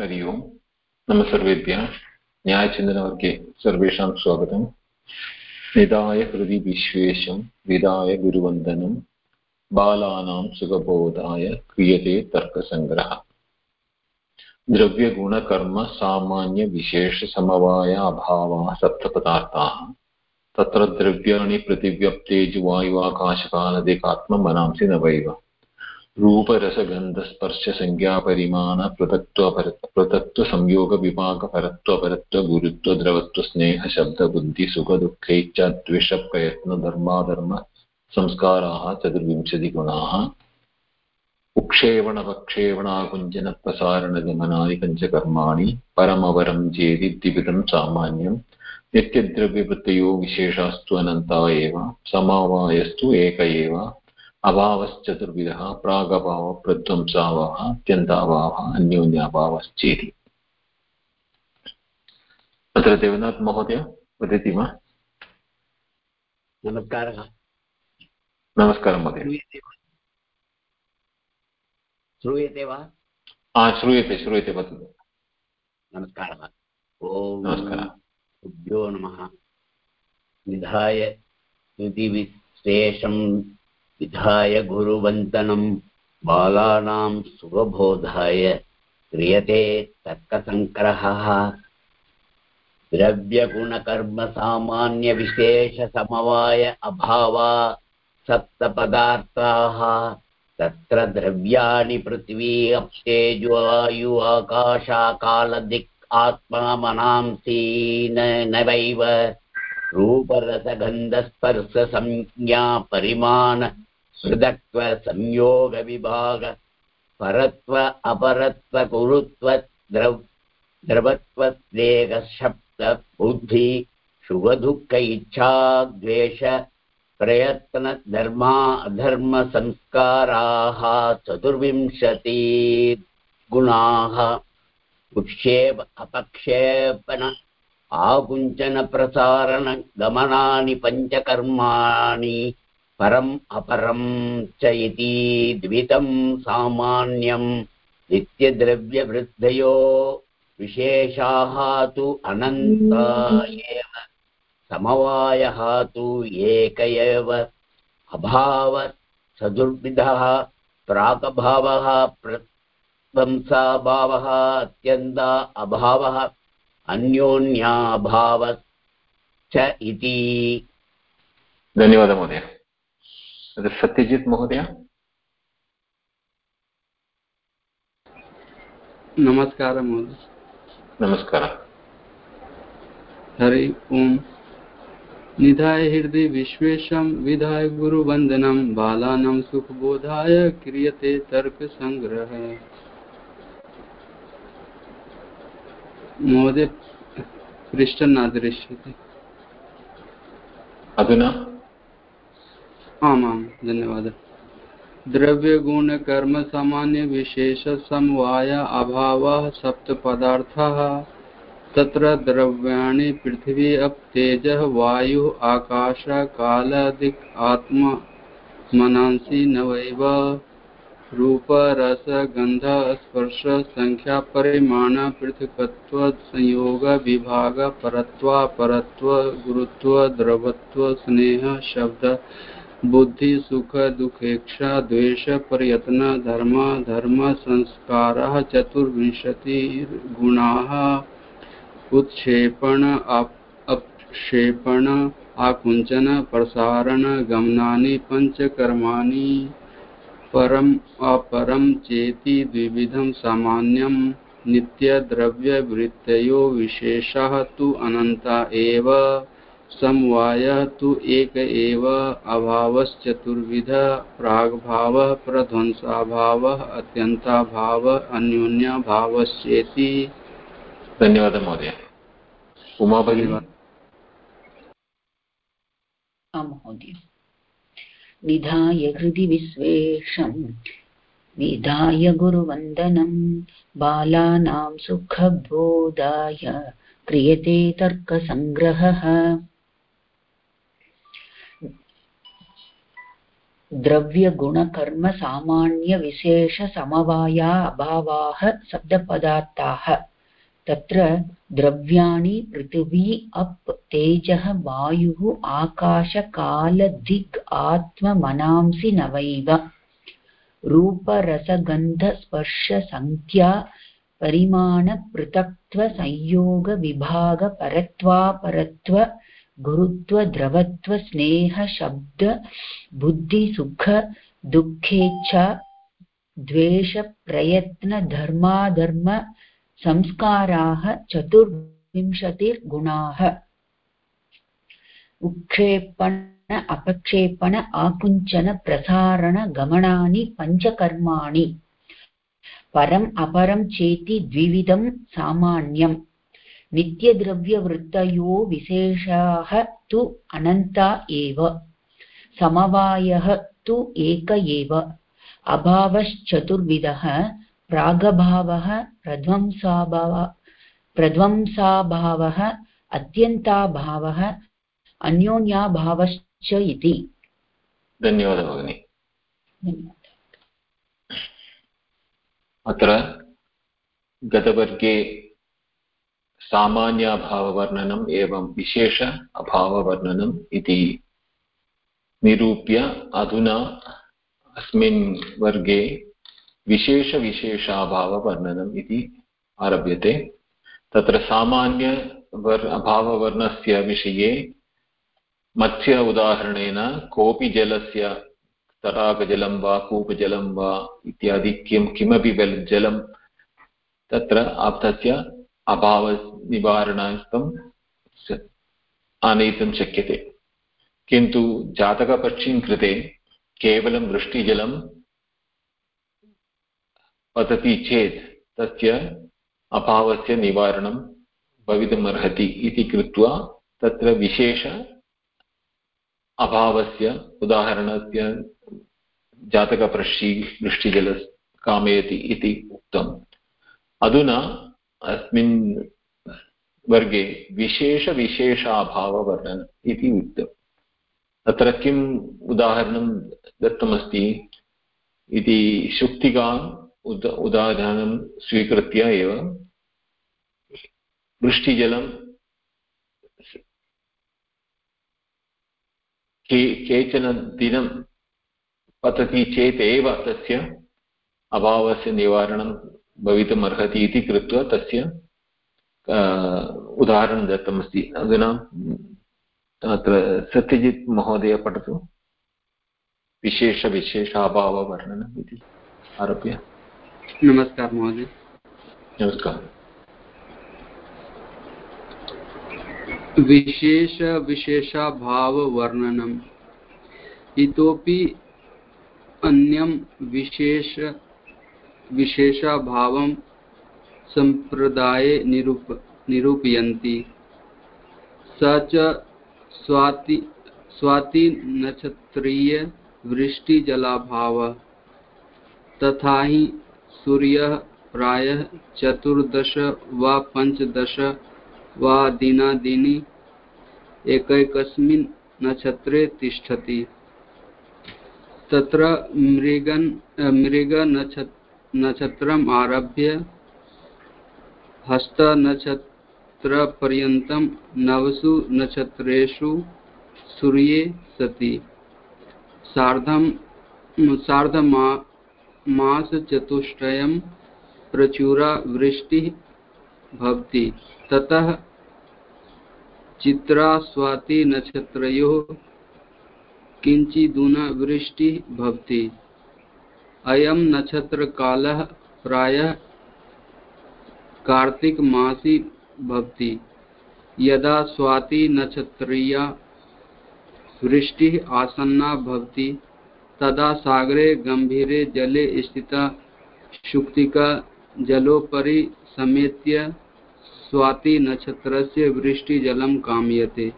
हरि ओम् नम सर्वेभ्यः। न्यायचिन्तनवर्गे सर्वेषां स्वागतम्। निधाय हृदि विश्वेशं विधाय गुरुवन्दनं। बालानां सुखबोधाय क्रियते तर्कसङ्ग्रहः। द्रव्यगुणकर्म सामान्यविशेषसमवाय अभावाः सप्तपदार्थाः तत्र द्रव्याणि पृथिव्यप्तेजुवायुवाकाशकालदिकात्ममनांसि न वैव रूपरसगन्धस्पर्शसंज्ञापरिमाण पृथक्त्वपर पृथक्त्वसंयोगविभागपरत्वपरत्व गुरुत्वद्रवत्वस्नेहशब्दबुद्धिसुखदुःखैच्छद्विषप्रयत्नधर्माधर्म संस्काराः चतुर्विंशतिगुणाः उक्षेपणवक्षेपणाकुञ्जनप्रसारणगमनानि पञ्चकर्माणि परमवरं चेति द्विविधं सामान्यं नित्यद्रव्यवृत्तयो विशेषास्तु अनन्ता एव, समवायस्तु एक एव अभावश्चतुर्विधः प्रागभावः प्रध्वंसाभावः अत्यन्ताभावः अन्योन्याभावश्चेति। अत्र देवनाथ महोदय वदति वा? नमस्कारः। नमस्कारः महोदय। श्रूयते वा? हा श्रूयते श्रूयते वदतु। नमस्कारः। ॐ नमस्कारः। भ्यो नमः। विधाय स्तुतिविश्लेषं विधाय गुरुवन्दनं बालानां सुखबोधाय क्रियते तर्कसङ्ग्रहः। द्रव्यगुणकर्मसामान्यविशेषसमवाय अभावा सप्तपदार्थाः। तत्र द्रव्याणि पृथ्वी अप्तेजुवायु आकाशाकालदिक् आत्मा मनांसि न वैव रूपरसगन्धस्पर्शसंज्ञा परिमाण पृथक्त्व संयोगविभाग परत्व, अपरत्व, कुरुत्व, द्रव द्रवत्वद्वेगशब्द बुद्धि सुखदुःख इच्छा द्वेष प्रयत्नधर्मा धर्मसंस्काराः चतुर्विंशति गुणाः उत्क्षेप अपक्षेपण, आकुञ्चनप्रसारणगमनानि, पञ्चकर्माणि परम् अपरं च इति द्वितं सामान्यं नित्यद्रव्यवृद्धयो विशेषाः तु अनन्ता एव समवायः तु एक एव अभाव चतुर्विधः प्रागभावः प्रध्वंसाभावः अत्यन्ता अभावः अन्योन्याभावश्च इति। धन्यवादः महोदय। सत्यजित् महोदय। नमस्कारः महोदय नमस्कारः। हरि ओम्। निधाय हृदि विश्वेशं विधाय गुरुवन्दनं बालानां सुखबोधाय क्रियते तर्कसङ्ग्रहः महोदय पृष्ठं न दृश्यते अधुना। आमां, धन्यवादः। द्रव्यगुणकर्मसामान्यविशेषसमवाय अभावः सप्तपदार्थाः, तत्र द्रव्याणि पृथिवी अप तेजः वायुः आकाश कालादिक् आत्मा मनांसि नवैव। रूप, रस गंध स्पर्श, संख्या, परिमाण, पृथकत्व, संयोग, विभाग, परत्वा, परत्व, गुरुत्व, द्रवत्व, स्नेह, शब्द बुद्धि, सुख दुखेक्षा द्वेष, प्रयत्न, धर्म धर्म, संस्कारः, चतुर्विंशतिर्गुणाः उत्क्षेपण अपक्षेपण, आकुञ्चन, प्रसारण, गमनानि, पञ्चकर्माणि, परम्, अपरं, चेति, द्विविधं सामान्यं नित्यद्रव्यवृत्तयो, विशेषाः तु अनन्ता एव। समवायः तु एक एव अभावश्चतुर्विधः प्राग्भावः प्रध्वंसाभावः अत्यन्ताभावः अन्योन्याभावश्चेति। धन्यवादः महोदय। उमा भगिनी। महोदय। निधाय हृदि विश्वेशं विधाय गुरुवन्दनं बालानां सुखबोधाय क्रियते तर्कसङ्ग्रहः। द्रव्यगुणकर्मसामान्यविशेषसमवाया अभावाः शब्दपदार्थाः। तत्र द्रव्याणि पृथिवी अप् तेजः वायुः आकाशकालदिग् आत्ममनांसि नवैव रूपरसगन्धस्पर्शसङ्ख्या परिमाणपृथक्त्वसंयोगविभागपरत्वापरत्व गुरुत्व स्नेह शब्द बुद्धिसुख दुःखेच्छा द्वेषप्रयत्नधर्माधर्म संस्काराः चतुर्विंशतिर्गुणाः। उत्क्षेपण अपक्षेपण आकुञ्चन प्रसारण गमनानि पञ्चकर्माणि। परम् अपरं चेति द्विविधं सामान्यम्। नित्यद्रव्यवृत्तयो विशेषाः तु अनन्ता एव समवायः तु एक एव अभावश्चतुर्विधः प्रागभावः प्रध्वंसाभाव प्रध्वंसाभावः अत्यन्ताभावः अन्योन्याभावश्च इति। धन्यवादः भगिनि। अत्र गतवर्गे सामान्याभाववर्णनम् एवं विशेष अभाववर्णनम् इति। निरूप्य अधुना अस्मिन् वर्गे विशेषविशेषाभाववर्णनम् इति आरभ्यते। तत्र सामान्य अभाववर्णस्य विषये मत्स्य उदाहरणेन कोऽपि जलस्य, तडागजलं वा कूपजलं वा इत्यादि किं किमपि जलं तत्र तस्य अभावनिवारणार्थम् आनेतुं शक्यते। किन्तु जातकपक्षीं कृते केवलं वृष्टिजलं पतति चेत् तस्य अभावस्य निवारणं भवितुमर्हति इति कृत्वा तत्र विशेष अभावस्य उदाहरणस्य जातकपृष्टि वृष्टिजल कामयति इति उक्तम्। अधुना अस्मिन् वर्गे विशेषविशेषाभाववर्णन इति उक्तम् तत्र किम् उदाहरणं दत्तमस्ति इति शुक्तिकाम् उद उदाहरणं स्वीकृत्य एव वृष्टिजलं के केचन दिनं पतति चेत् एव तस्य अभावस्य निवारणं भवितुम् अर्हति इति कृत्वा तस्य उदाहरणं दत्तमस्ति। अधुना अत्र सत्यजित् महोदय पठतु। विशेषविशेषाभाववर्णनम् इति आरभ्य। नमस्कार महोदय। नमस्कारः। विशेषविशेषाभाववर्णनम्। इतोपि अन्यं विशेष विशेषाभावं सम्प्रदाये निरूप, निरूपयन्ति। स च स्वाति, स्वातिनक्षत्रीयवृष्टिजलाभावः तथा हि सूर्यः प्रायः चतुर्दश वा पञ्चदश वा दिनादिनि एकैकस्मिन् नक्षत्रे तिष्ठति। तत्र मृगन् मृगनक्षत्रम् आरभ्य हस्तनक्षत्रपर्यन्तं नवसु नक्षत्रेषु सूर्ये सति। सार्धं सार्धमा मासचतुष्टयं प्रचुरा वृष्टिः भवति। ततः चित्रास्वातिनक्षत्रयोः किञ्चिदूना वृष्टिः भवति। अयं नक्षत्रकालः प्रायः कार्तिकमासि भवति। यदा स्वातिनक्षत्रीया वृष्टिः आसन्ना भवति, तदा सागरे गम्भीरे जले स्थिता शुक्तिका जलोपरि समेत्य स्वातिनक्षत्रस्य वृष्टिजलं कामयते।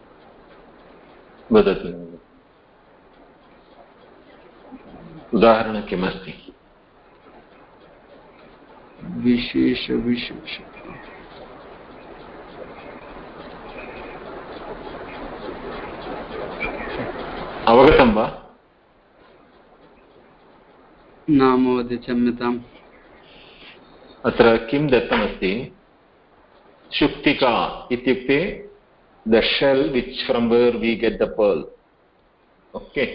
वदतु। उदाहरणं किमस्ति विशेष विशेष। अवगतं वा? न महोदय क्षम्यताम्। अत्र किं दत्तमस्ति? शुक्तिका इत्युक्ते the shell which from where we get the pearl. Okay.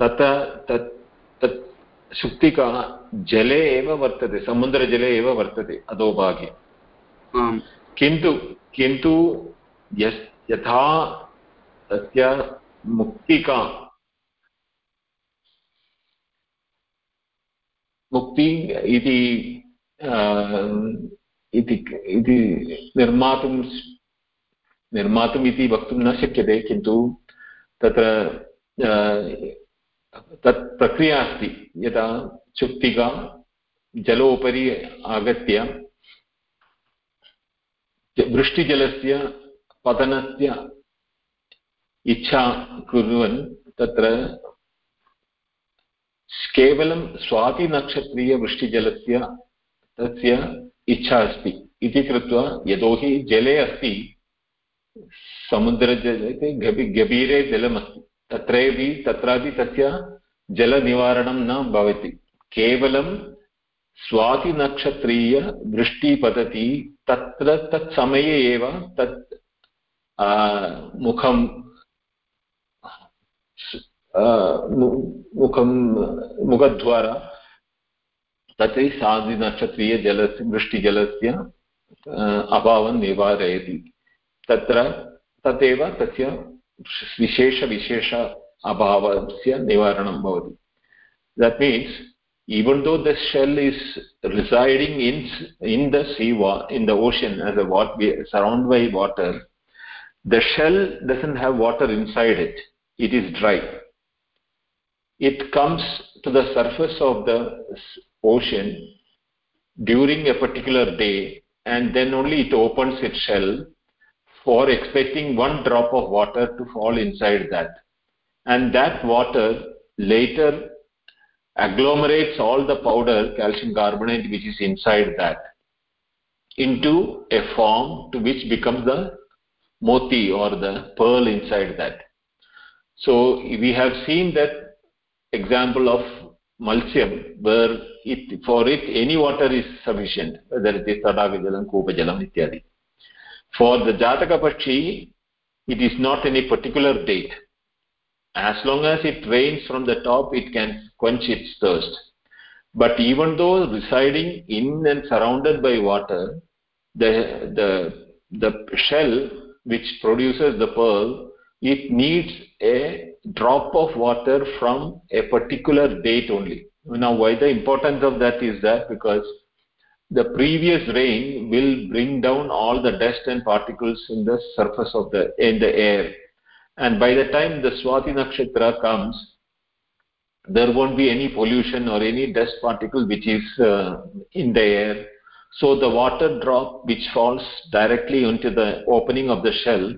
तत् तत् शुक्तिका जले एव वर्तते समुद्रजले एव वर्तते अधोभागे किन्तु किन्तु यस् यथा तस्य मुक्तिका मुक्ति इति इति इति निर्मातुं निर्मातुम् इति वक्तुं न शक्यते किन्तु तत्र तत् प्रक्रिया अस्ति। यदा चुक्तिका जलोपरि आगत्य वृष्टिजलस्य पतनस्य इच्छा कुर्वन् तत्र केवलं स्वातिनक्षत्रीयवृष्टिजलस्य तस्य इच्छा अस्ति। इति कृत्वा यतोहि जले अस्ति, समुद्रजले गभि गभीरे जलमस्ति। तत्रैपि तत्रापि तस्य जलनिवारणं न भवति। केवलं स्वातिनक्षत्रीयवृष्टिः पतति, तत्र तत्समये एव तत् मुखं मुखं, मुखद्वारा तत् साधिनक्षत्रीयजलस्य वृष्टिजलस्य अभावं निवारयति। तत्र, तदेव तस्य विशेषविशेष अभावस्य निवारणं भवति that means even though the shell is residing in in the sea in the ocean as a what we surrounded by water the shell doesn't have water inside it it is dry it comes to the surface of the ocean during a particular day and then only it opens its shell for expecting one drop of water to fall inside that. And that water later agglomerates all the powder calcium carbonate which is inside that into a form to which becomes the moti or the pearl inside that. So we have seen that example of malsyam where it, for it any water is sufficient whether it is tadagajalam kopajalam ityadi for the jataka pakshi it is not any particular date. As long as it rains from the top it can quench its thirst. But even though residing in and surrounded by water the the the shell which produces the pearl it needs a drop of water from a particular date only. Now why the importance of that is that? Because the previous rain will bring down all the dust and particles in the surface of the in the air. And by the time the swati nakshatra comes there won't be any pollution or any dust particle which is uh, in the air. So the water drop which falls directly into the opening of the shell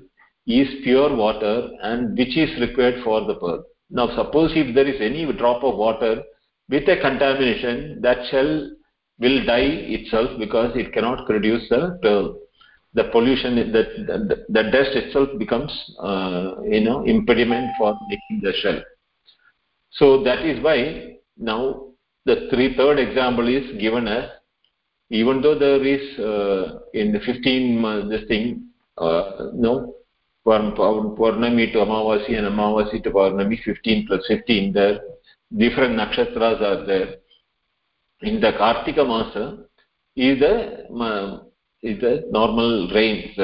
is pure water and which is required for the pearl now suppose if there is any drop of water with a contamination that shell will die itself because it cannot produce the pearl the pollution the, the, the dust itself becomes uh, you know impediment for making the shell. So that is why now the three third example is given as even though there is uh, in the 15 uh, this thing uh, no Purnami to Amavasi and Amavasi to Purnami 15 plus 15 there different nakshatras are there in the Kartika Masa is the, is the normal rain.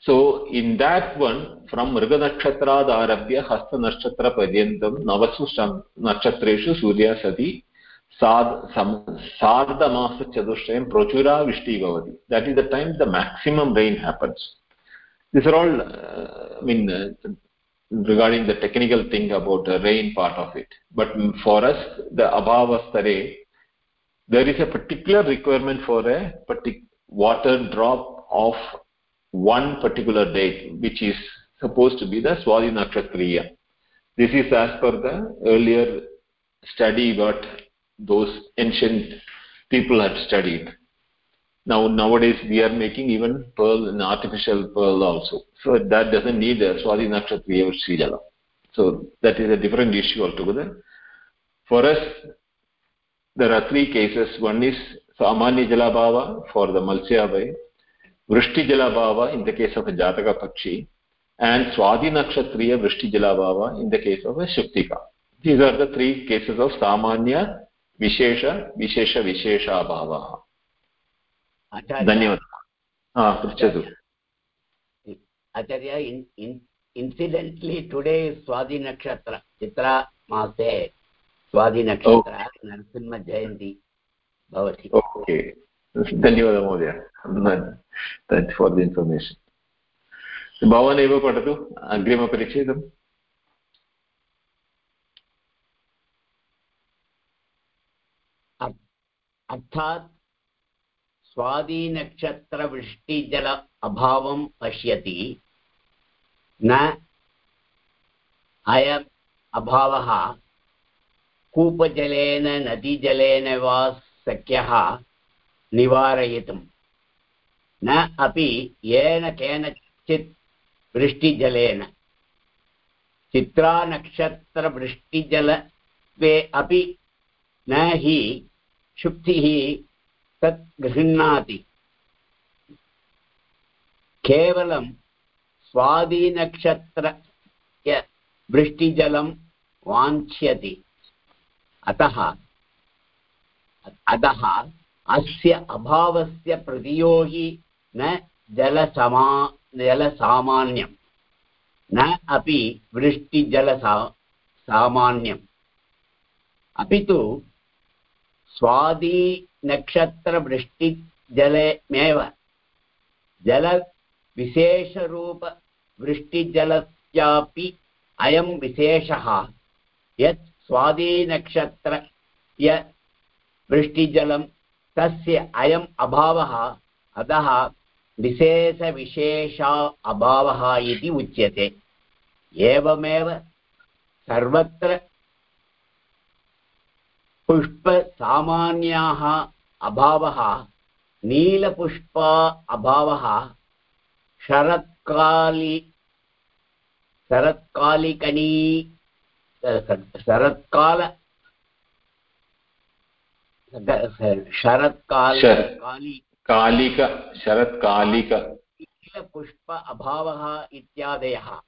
So in that one, from Mriganakshatra Darabhya Hasta Nakshatra Padyantam Navasu Nakshatreshu Surya Sati सार्धमास चतुष्टयं प्रचुरा वृष्टिः भवति that That is the time the maximum rain happens. These are all uh, I mean uh, regarding the technical thing about the rain part of it but for us the abhavastare there is a particular requirement for a particular water drop of one particular date which is supposed to be the swati nakshatriya this is as per the earlier study what those ancient people had studied. Now nowadays we are making even pearl an artificial pearl also. So that doesn't need a swati nakshatriya or so that is a different issue altogether. For us there are three cases one is samanya jalabhava for the Malsya malsyabai vrishti jalabhava in the case of a jataka pakshi and swadi nakshatriya vrishti jalabhava in the case of a shuktika these are the three cases of samanya vishesha vishesha vishesha bhava धन्यवादः हा पृच्छतु आचार्य इन्सिडेण्ट्लि today Swati नक्षत्र चित्रा मासे स्वाति नक्षत्र नरसिंहजयन्ती भवति। Okay. धन्यवादः महोदय। Thanks for the information भवान् एव पठतु। अग्रिमपरिच्छेदम् अर्थात् स्वादिनक्षत्रवृष्टिजल अभावं पश्यति। न अयम् अभावः कूपजलेन, नदीजलेन वा शक्यः निवारयितुं न अपि येन केनचित् वृष्टिजलेन। चित्रानक्षत्रवृष्टिजलत्वे अपि न हि शुक्तिः तत् गृह्णाति। केवलं स्वादिनक्षत्रस्य वृष्टिजलं वाञ्छ्यति। अतः अतः अस्य अभावस्य प्रतियोगी न जलसमा जलसामान्यं न अपि वृष्टिजलसा, सामान्यम्। अपि तु स्वादिनक्षत्रवृष्टिजलेमेव, जलविशेषरूपवृष्टिजलस्यापि अयं विशेषः, यत् स्वादिनक्षत्रय वृष्टिजलं तस्य अयम् अभावः, अतः विशेषविशेषा अभावः इति उच्यते। एवमेव सर्वत्र पुष्पसामान्याः अभावः, नीलपुष्पा अभावः, शरत्कालि शरत्कालिकनी शरत्काल शरत्काल काली। कालिक शरत्कालिक। नीलपुष्प अभावः इत्यादयः।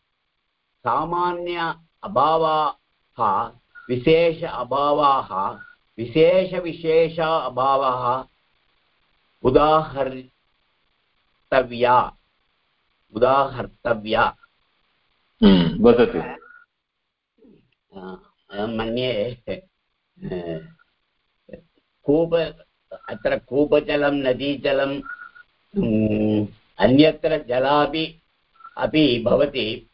सामान्य अभावाः विशेष अभावाः विशेषविशेष अभावः उदाहर्तव्या। उदाहर्तव्या। वदतु। अहं मन्ये कूप, अत्र कूपजलं, नदीजलं अन्यत्र जलापि अपि भवति।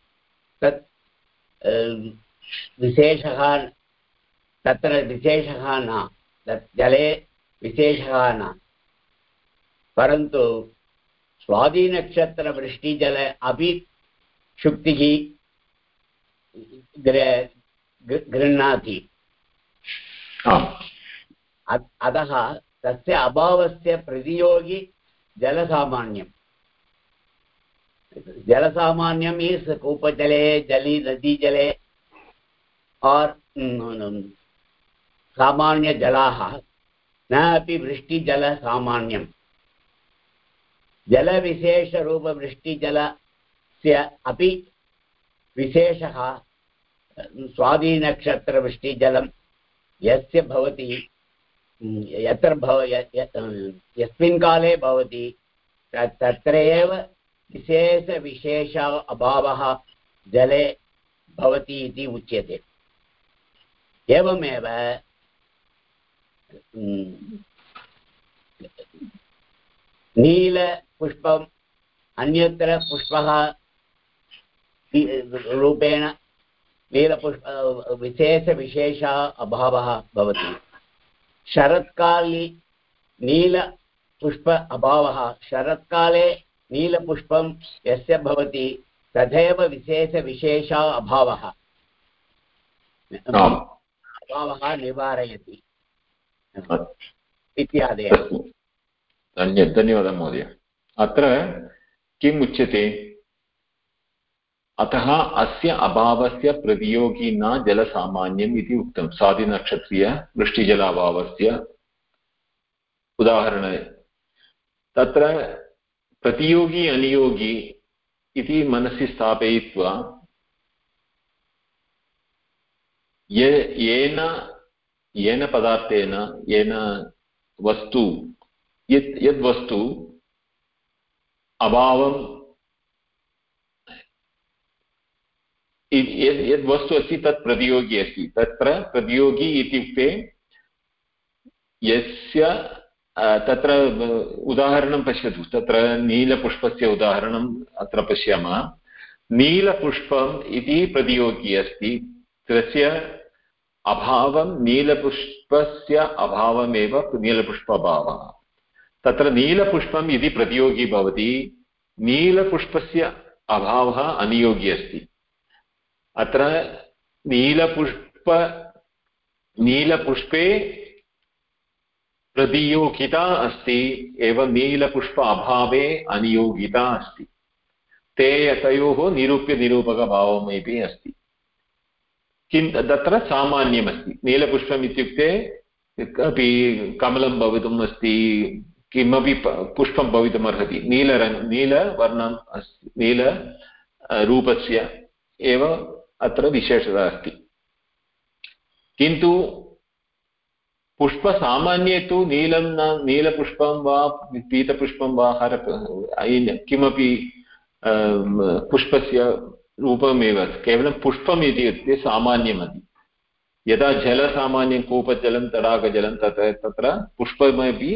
तत् विशेषः, तत्र विशेषः न, तत् जले विशेषः न। परन्तु स्वादिनक्षत्रवृष्टिजले अपि शुक्तिः गृह्णाति। अतः तस्य अभावस्य प्रतियोगी जलसामान्यं जलसामान्यम् इस् कूपजले जली नदीजले और सामान्यजलाः। न अपि वृष्टिजलसामान्यं जलविशेषरूपवृष्टिजलस्य अपि विशेषः स्वादिनक्षत्रवृष्टिजलं यस्य भवति, यत्र भव यस्मिन् काले भवति तत्र एव विशेषविशेष अभावः जले भवति इति उच्यते। एवमेव नीलपुष्पम् अन्यत्र पुष्पः रूपेण नीलपुष्प विशेषविशेष अभावः भवति। शरत्काले नीलपुष्प अभावः शरत्काले नीलपुष्पं यस्य भवति तथैव विशेषविशेष अभावः। अभावः निवारयति। इत्यादयः। धन्य धन्यवादः महोदय। अत्र किम् उच्यते? अतः अस्य अभावस्य प्रतियोगी न जलसामान्यम् इति उक्तं। स्वादिनक्षत्रीय वृष्टिजलाभावस्य उदाहरणे। तत्र प्रतियोगी अनियोगी इति मनसि स्थापयित्वा ये येन येन पदार्थेन येन वस्तु यत् यद्वस्तु अभावं यद् यद्वस्तु अस्ति तत् प्रतियोगी अस्ति। तत्र प्रतियोगी इत्युक्ते यस्य तत्र उदाहरणं पश्यतु। तत्र नीलपुष्पस्य उदाहरणम् अत्र पश्यामः। नीलपुष्पम् इति प्रतियोगी अस्ति। तस्य अभावं नीलपुष्पस्य अभावमेव नीलपुष्प अभावः तत्र नीलपुष्पम् इति प्रतियोगी भवति। नीलपुष्पस्य अभावः अनियोगी अस्ति। अत्र नीलपुष्प, नीलपुष्पे प्रतियोगिता अस्ति, एवं नीलपुष्प अभावे अनियोगिता अस्ति। ते तयोः निरूप्यनिरूपकभावमपि अस्ति। किं तत्र सामान्यमस्ति। नीलपुष्पम् इत्युक्ते अपि कमलं भवितुम् अस्ति, किमपि पुष्पं भवितुम् अर्हति नीलरङ् नीलवर्णम् अस्ति, नीलरूपस्य एव अत्र विशेषता अस्ति। किन्तु पुष्पसामान्ये तु नीलं न, नीलपुष्पं वा, पीतपुष्पं वा, हर किमपि पुष्पस्य रूपमेव केवलं पुष्पम् इत्युक्ते सामान्यमपि यदा जलसामान्यं कूपजलं, तडागजलं, तत्, तत्र पुष्पमपि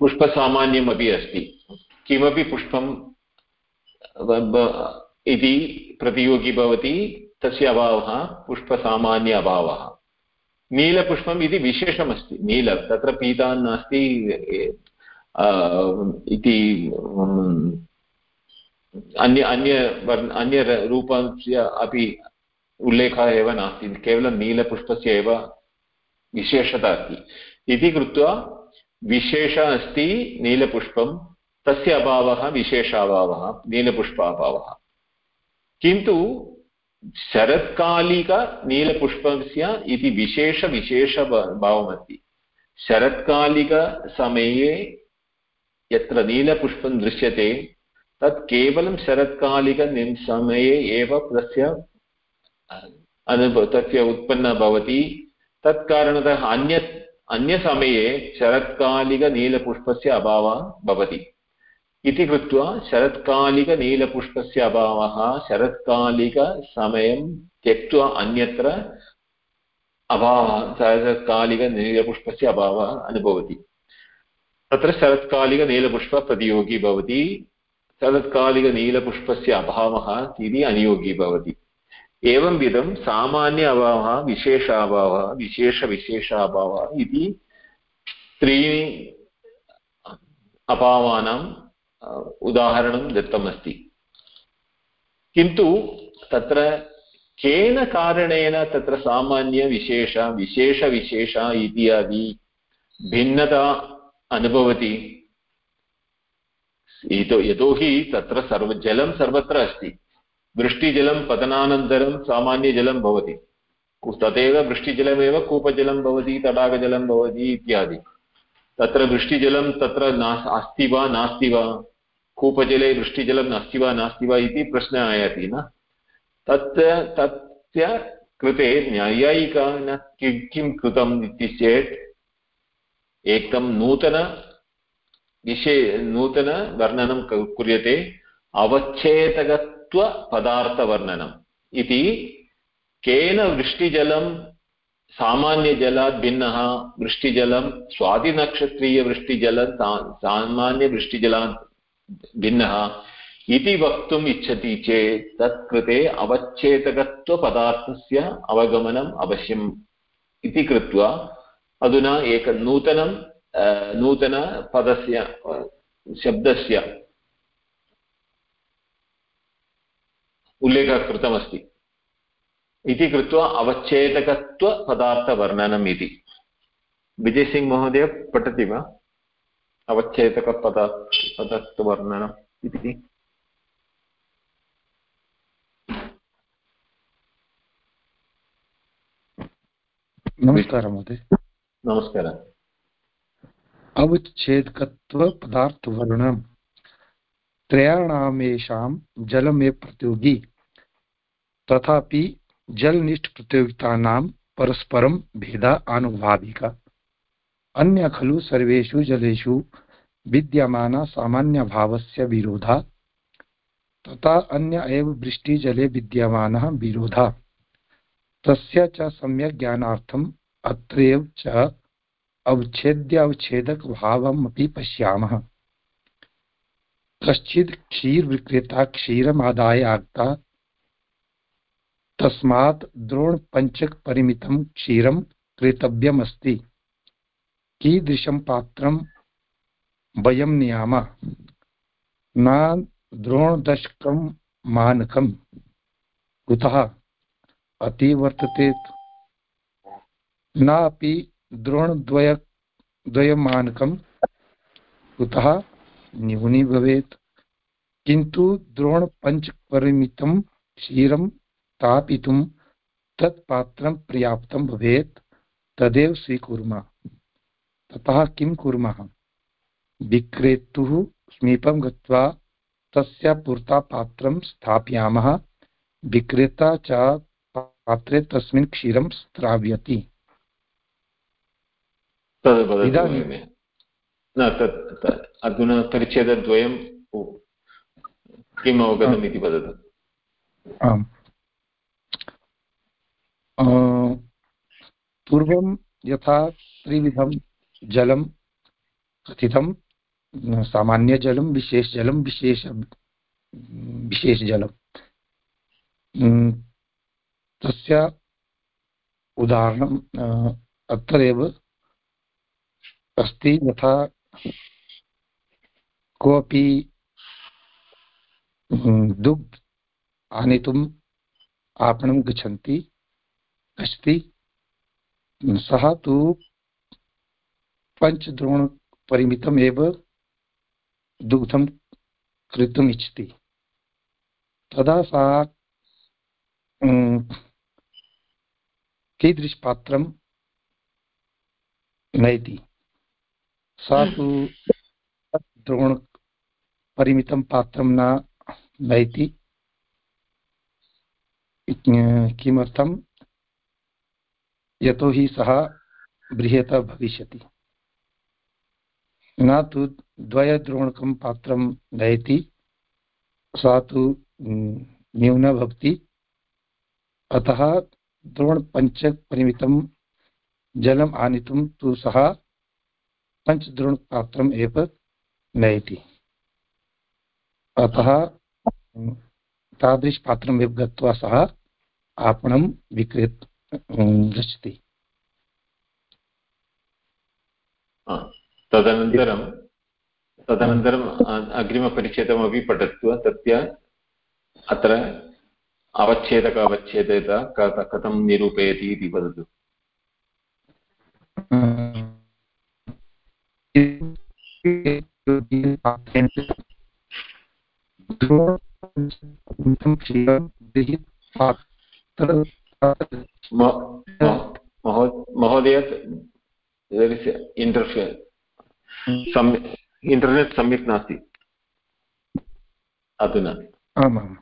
पुष्पसामान्यमपि अस्ति। किमपि पुष्पं इति प्रतियोगी भवति, तस्य अभावः पुष्पसामान्य अभावः। नीलपुष्पम् इति विशेषमस्ति, नील, तत्र पीता नास्ति इति अन्य अन्य अन्यरूपस्य अपि उल्लेखः एव नास्ति, केवलं नीलपुष्पस्य एव विशेषता अस्ति। इति कृत्वा विशेष अस्ति नीलपुष्पं, तस्य अभावः विशेषाभावः नीलपुष्प अभावः किन्तु शरत्कालिकनीलपुष्पस्य इति विशेषविशेषभावमस्ति शरत्कालिकसमये यत्र नीलपुष्पं दृश्यते, तत् केवलं शरत्कालिकसमये एव तस्य अनुभव, तस्य उत्पन्नः भवति। तत्कारणतः अन्य अन्यसमये शरत्कालिकनीलपुष्पस्य अभावः भवति। इति कृत्वा शरत्कालिकनीलपुष्पस्य अभावः शरत्कालिकसमयं त्यक्त्वा अन्यत्र अभावः शरत्कालिकनीलपुष्पस्य अभावः अनुभवति। तत्र शरत्कालिकनीलपुष्पप्रतियोगी भवति शरत्कालिकनीलपुष्पस्य अभावः इति अनियोगी भवति। एवं विधं सामान्य अभावः, विशेष अभावः विशेषविशेषाभावः इति त्रीणि अभावानां उदाहरणं दत्तमस्ति। किन्तु तत्र केन कारणेन तत्र सामान्यविशेष, विशेषविशेष इत्यादि भिन्नता अनुभवति। यतोहि तत्र सर्व, जलं सर्वत्र अस्ति। वृष्टिजलं पतनानन्तरं सामान्यजलं भवति। तदेव वृष्टिजलमेव कूपजलं भवति, तडागजलं भवति इत्यादि। तत्र वृष्टिजलं तत्र अस्ति वा, नास्ति वा? कूपजले वृष्टिजलम् अस्ति वा नास्ति वा इति प्रश्नः आयाति न? तत् तस्य कृते न्यायिकान किं कृतम् इति चेत् एकं नूतन विषये नूतनवर्णनं कुर्यते, अवच्छेदकत्वपदार्थवर्णनम् इति केन वृष्टिजलं सामान्यजलात् भिन्नः, वृष्टिजलं स्वादिनक्षत्रीयवृष्टिजलं सामान्यवृष्टिजलात् भिन्नः इति वक्तुम् इच्छति चेत् तत्कृते अवच्छेदकत्वपदार्थस्य अवगमनम् अवश्यम् इति कृत्वा अधुना एक नूतनं नूतनपदस्य शब्दस्य उल्लेखः कृतमस्ति। इति कृत्वा अवच्छेदकत्वपदार्थवर्णनम् इति। विजयसिङ्ग् महोदय पठति वा? अवच्छेदकपदा पदार्थवर्णनम् इति। नमस्कारः महोदय। नमस्कारः। अवच्छेदकत्वपदार्थवर्णम्। त्रयाणामेषां जलमेव प्रतियोगी। तथापि जलनिष्ठप्रतियोगितानां परस्परं भेदा आनुभाविका। अन्य खलु सर्वेषु जलेषु विद्यमाना सामान्यभावस्य विरोधा। तथा अन्य एव वृष्टिजले विद्यमानः विरोधः। तस्य च सम्यक् ज्ञानार्थम् अत्रैव च अवच्छेद्यावच्छेदकभावमपि पश्यामः। कश्चित् क्षीरविक्रेता क्षीरमादाय आगता, तस्मात् द्रोणपञ्चकपरिमितं क्षीरं क्रेतव्यमस्ति। कीदृशं पात्रं वयं नियाम? न द्रोणदशकं मानकं। कुतः? अति वर्तते नापि द्रोणद्वय, द्वयमानकं। कुतः? न्यूनी भवेत् किन्तु द्रोणपञ्चपरिमितं क्षीरं तापितुं तत्पात्रं पर्याप्तं भवेत्। तदेव स्वीकुर्मः। ततः किं कुर्मः? विक्रेतुः समीपं गत्वा तस्य पुरतः पात्रं स्थापयामः। विक्रेता च पात्रे तस्मिन् क्षीरं स्त्राव्यति। तद् न तत् अधुना परिच्छेदद्वयं किम् अवगतम् इति वदतु। आम्। पूर्वं यथा त्रिविधं जलं कथितं सामान्यजलं विशेषजलं विशेष विशेषजलं तस्य उदाहरणम् अत्रैव अस्ति यथा कोऽपि दुग्ध आनेतुम् आपणं गच्छन्ति अस्ति सः तु पञ्चद्रोणपरिमितम् एव दुग्धं क्रेतुम् इच्छति। तदा सा कीदृशपात्रं नयति। सा तु द्रोणपरिमितं पात्रं न नयति। किमर्थं? यतोहि सः बृहत् भविष्यति। न तु द्वयद्रोणकं पात्रं नयति सा तु न्यूना भवति अतः द्रोणपञ्चपरिमितं जलम् आनेतुं तु सः पञ्चद्रोणपात्रम् एव नयति अतः तादृशपात्रमेव गत्वा सः आपणं विक्रेत गच्छति तदनन्तरं तदनन्तरम् अग्रिमपरिच्छेदमपि पठित्वा तस्य अत्र अवच्छेदक अवच्छेदक कथं निरूपयति इति वदतु। महोदय इण्टर्फियर् इण्टर्नेट् सम्यक् नास्ति। अधुना आमां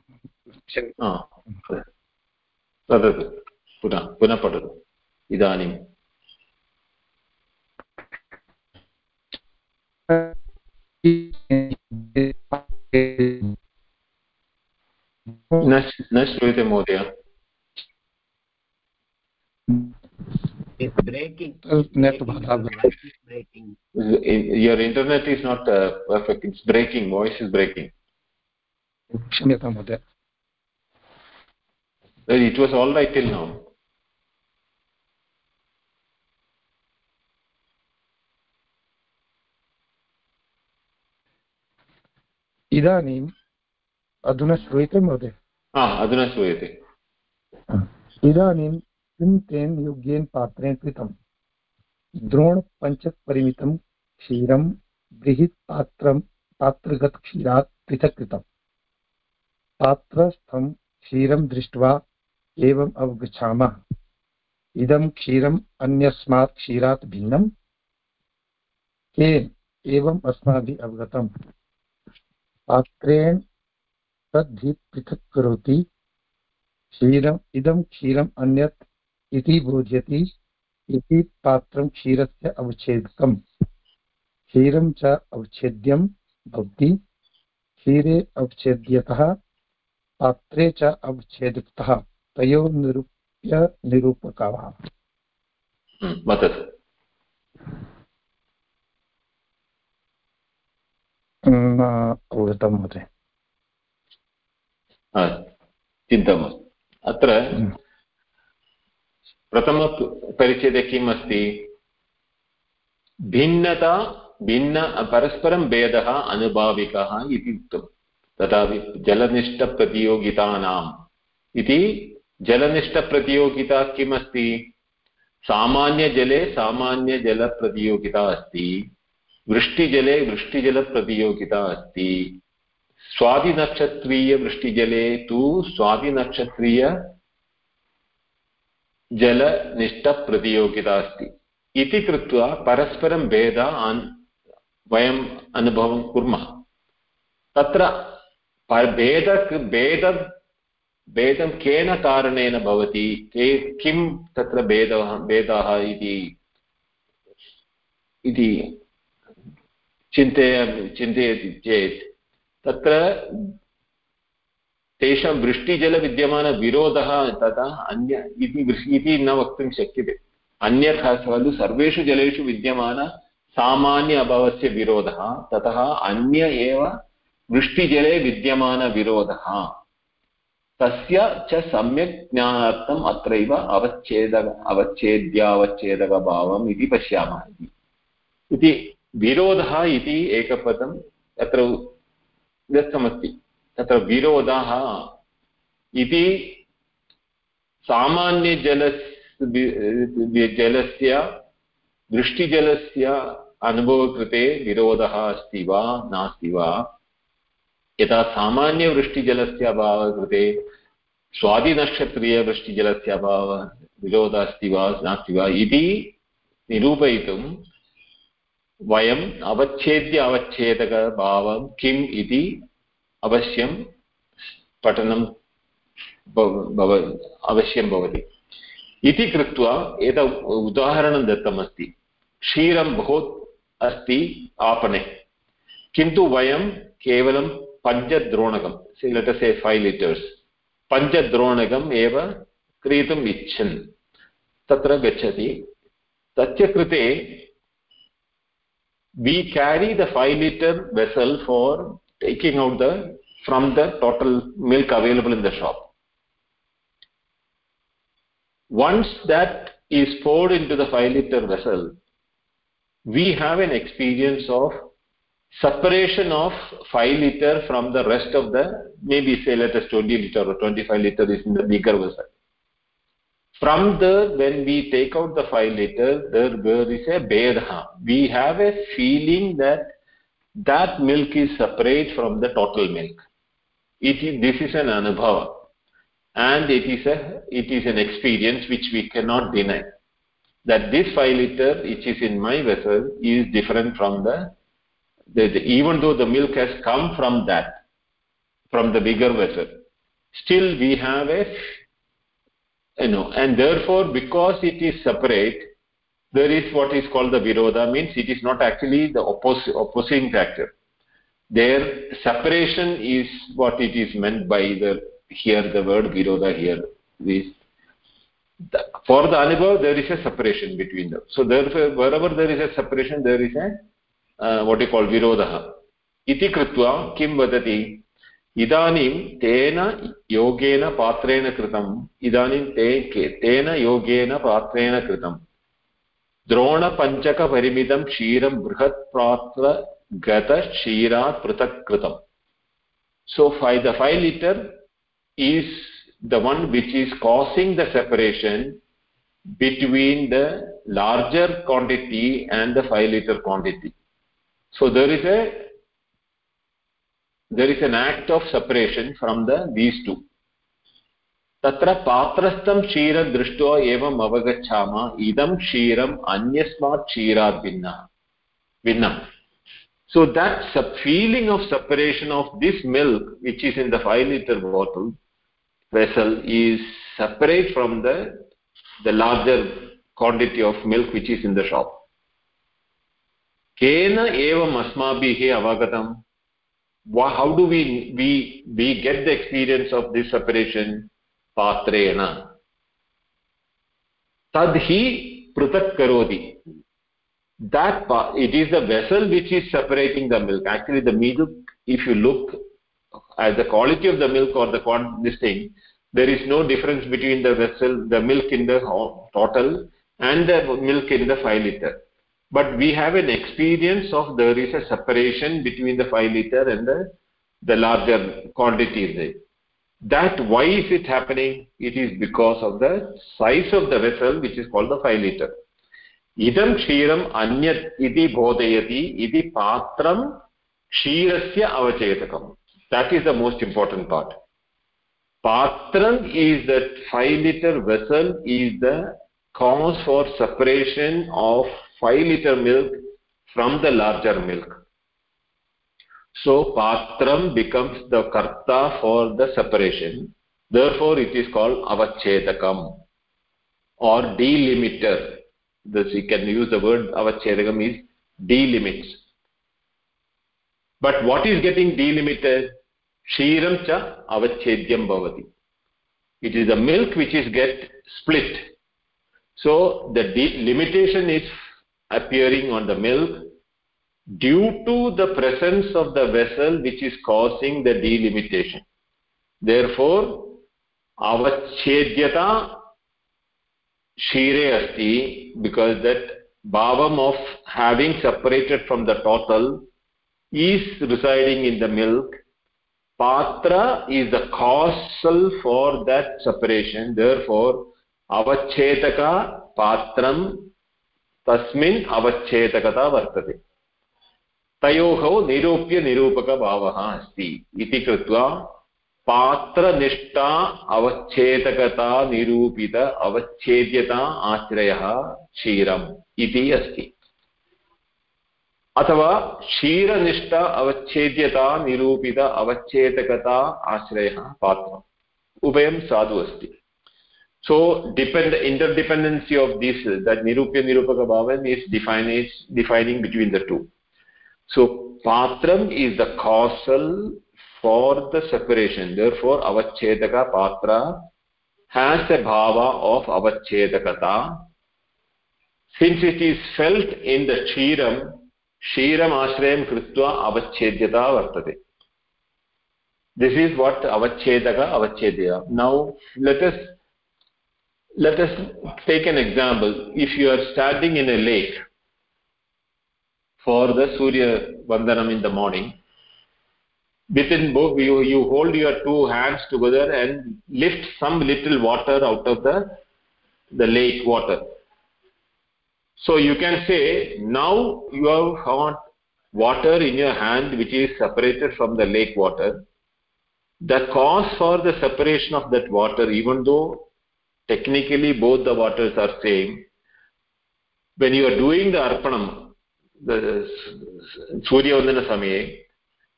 वदतु पुनः पुनः पठतु। इदानीं। न श्रूयते महोदय। It's breaking. Net breaking. Your internet is not uh, perfect. It's breaking. Voice is breaking. क्षम्यतां महोदय It was all right till now. इदानीम् अधुना श्रूयते महोदय अधुना श्रूयते इदानीं किं तेन योग्येन पात्रेण कृतं द्रोणपञ्चपरिमितं क्षीरं, बृहत् पात्रं पात्रगतक्षीरात् पृथक् कृतम् पात्रस्थं क्षीरं दृष्ट्वा एवम् अवगच्छामः। इदं क्षीरम् अन्यस्मात् क्षीरात् भिन्नम्। केन? एवम् अस्माभिः अवगतम्। पात्रेण तद्धि पृथक् करोति। क्षीरम्, इदं क्षीरम् अन्यत् इति बोध्यति इति पात्रं क्षीरस्य अवच्छेदकम्। क्षीरं च अवच्छेद्यं भवति। क्षीरे अवच्छेद्यतः पात्रे च अवच्छेदकतः। तयोः निरूप्य निरूपकाः। हम्म, वदतु न अवगतं महोदय। चिन्ता मास्तु। अत्र प्रथमपरिच्छेदे किम् अस्ति? भिन्नता, भिन्न, परस्परं भेदः अनुभाविकः इति उक्तं तथापि जलनिष्ठप्रतियोगितानाम्। इति जलनिष्ठप्रतियोगिता किम् अस्ति? सामान्यजले सामान्यजलप्रतियोगिता अस्ति। वृष्टिजले वृष्टिजलप्रतियोगिता अस्ति। स्वादिनक्षत्रीयवृष्टिजले तु स्वादिनक्षत्रीय जलनिष्ठप्रतियोगिता अस्ति इति कृत्वा परस्परं भेद वयम् अनुभवं कुर्मः। तत्र भेद भेद, भेदं केन कारणेन भवति? के, किं तत्र भेदः, भेदाः इति इति चिन्तय, चिन्तयति चेत्। तत्र तेषां वृष्टिजलविद्यमानविरोधः तथा अन्य इति इति न वक्तुं शक्यते। अन्यथा खलु सर्वेषु जलेषु विद्यमान अभावस्य विरोधः, ततः अन्य एव वृष्टिजले विद्यमानविरोधः तस्य च सम्यक् ज्ञानार्थम् अत्रैव अवच्छेदक अवच्छेद्यावच्छेदकभावम् इति पश्यामः इति। विरोधः इति एकपदं तत्र दत्तमस्ति तत्र विरोधः इति सामान्यजलस्य जलस्य वृष्टिजलस्य अनुभवकृते विरोधः अस्ति वा, नास्ति वा? यथा सामान्यवृष्टिजलस्य अभावकृते, स्वादिनक्षत्रीयवृष्टिजलस्य अभावः, विरोधः अस्ति वा, नास्ति वा इति निरूपयितुं वयम् अवच्छेद्य अवच्छेदकभावं किम् इति अवश्यं पठनं भव अवश्यं भवति। इति कृत्वा एत उदाहरणं दत्तमस्ति, क्षीरं बहु अस्ति आपणे, किन्तु वयं केवलं पञ्चद्रोणकं लेटस् फैव् लिटर्स् पञ्चद्रोणकम् एव क्रेतुम् इच्छन्। तत्र गच्छति। तस्य कृते we carry the 5 liter vessel for taking out the from the total milk available in the shop. Once that is poured into the 5 liter vessel we have an experience of separation of 5 liter from the rest of the maybe say let us 20 liter or 25 liter is in the bigger vessel. From the when we take out the 5 liter there, there is a bedha we have a feeling that that milk is separate from the total milk. It is this is an anubhava and it is a it is an experience which we cannot deny that this 5 liter which is in my vessel is different from the, the, the even though the milk has come from that from the bigger vessel still we have a you know and therefore because it is separate there is what is called the virodha means it is not actually the oppos opposing factor their separation is what it is meant by the here the word virodha here is the, for the anubhav there is a separation between them so therefore wherever there is a separation there is a uh, what you call virodha iti krutva kim vadati इदानीं तेन योगेन पात्रेण कृतम् इदानीं ते तेन योगेन पात्रेण कृतं द्रोणपञ्चकपरिमितं क्षीरं बृहत् पात्र गतक्षीरात् पृथक् कृतम् five the 5 liter is the one which is causing the separation between the larger quantity and the 5 liter quantity so there is a there is an act of separation from the these two तत्र पात्रस्थं क्षीरं दृष्ट्वा एवम् अवगच्छामः इदं क्षीरम् अन्यस्मात् क्षीरात् भिन्नः vinnam so that feeling of separation of this milk which is in the 5 liter bottle vessel is separate from the the larger quantity of milk which is in the shop kena evam asmabhih avagatam how do we we we get the experience of this separation Patrena tad hi prutak karoti that it is the vessel which is separating the milk. Actually the milk if you look at the quality of the milk or the this thing there is no difference between the vessel the milk in the total and the milk in the 5 liter. But we have an experience of there is a separation between the 5 liter and the the larger quantity that why is it happening? It is because of the size of the vessel which is called the 5 liter. Idam kshiram anyat iti bodhayati iti patram kshirasya avachetakam that is the most important part. Patram is that 5 liter vessel is the cause for separation of 5 liter milk from the larger milk so patram becomes the karta for the separation. Therefore, it is called avachetakam or delimiter. This we can use the word avachetakam is delimits. But what is getting delimited? Shiram cha avachedyam bhavati. It is the milk which is get split. So the limitation is appearing on the milk due to the presence of the vessel which is causing the delimitation. Therefore avachhedyata shire asti because that bhavam of having separated from the total is residing in the milk patra is the causal for that separation. Therefore avachhetaka patram tasmin avachhetakata vartate तयोः निरूप्य निरूपकभावः अस्ति। इति कृत्वा पात्रनिष्ठा अवच्छेदकता निरूपित अवच्छेद्यता आश्रयः क्षीरम् इति अस्ति। अथवा क्षीरनिष्ठ अवच्छेद्यता निरूपित अवच्छेदकता आश्रयः पात्रम्। उभयं साधु अस्ति। So, depend, interdependency of this, that nirupya nirupaka bhavan is defining defining between So patram is the causal for the separation. Therefore, avachedaka patra has a bhava of avachedakata. Since it is felt in the kshiram, kshiram ashrayam krutva avachedyata vartate. This is what avachedaka avachedya. Now, let us let us take an example. If you are standing in a lake for the surya vandanam in the morning. Within both you you hold your two hands together and lift some little water out of the the lake water. So you can say now you have got water in your hand which is separated from the lake water. The cause for the separation of that water even though technically both the waters are same when you are doing the arpanam the surya samaye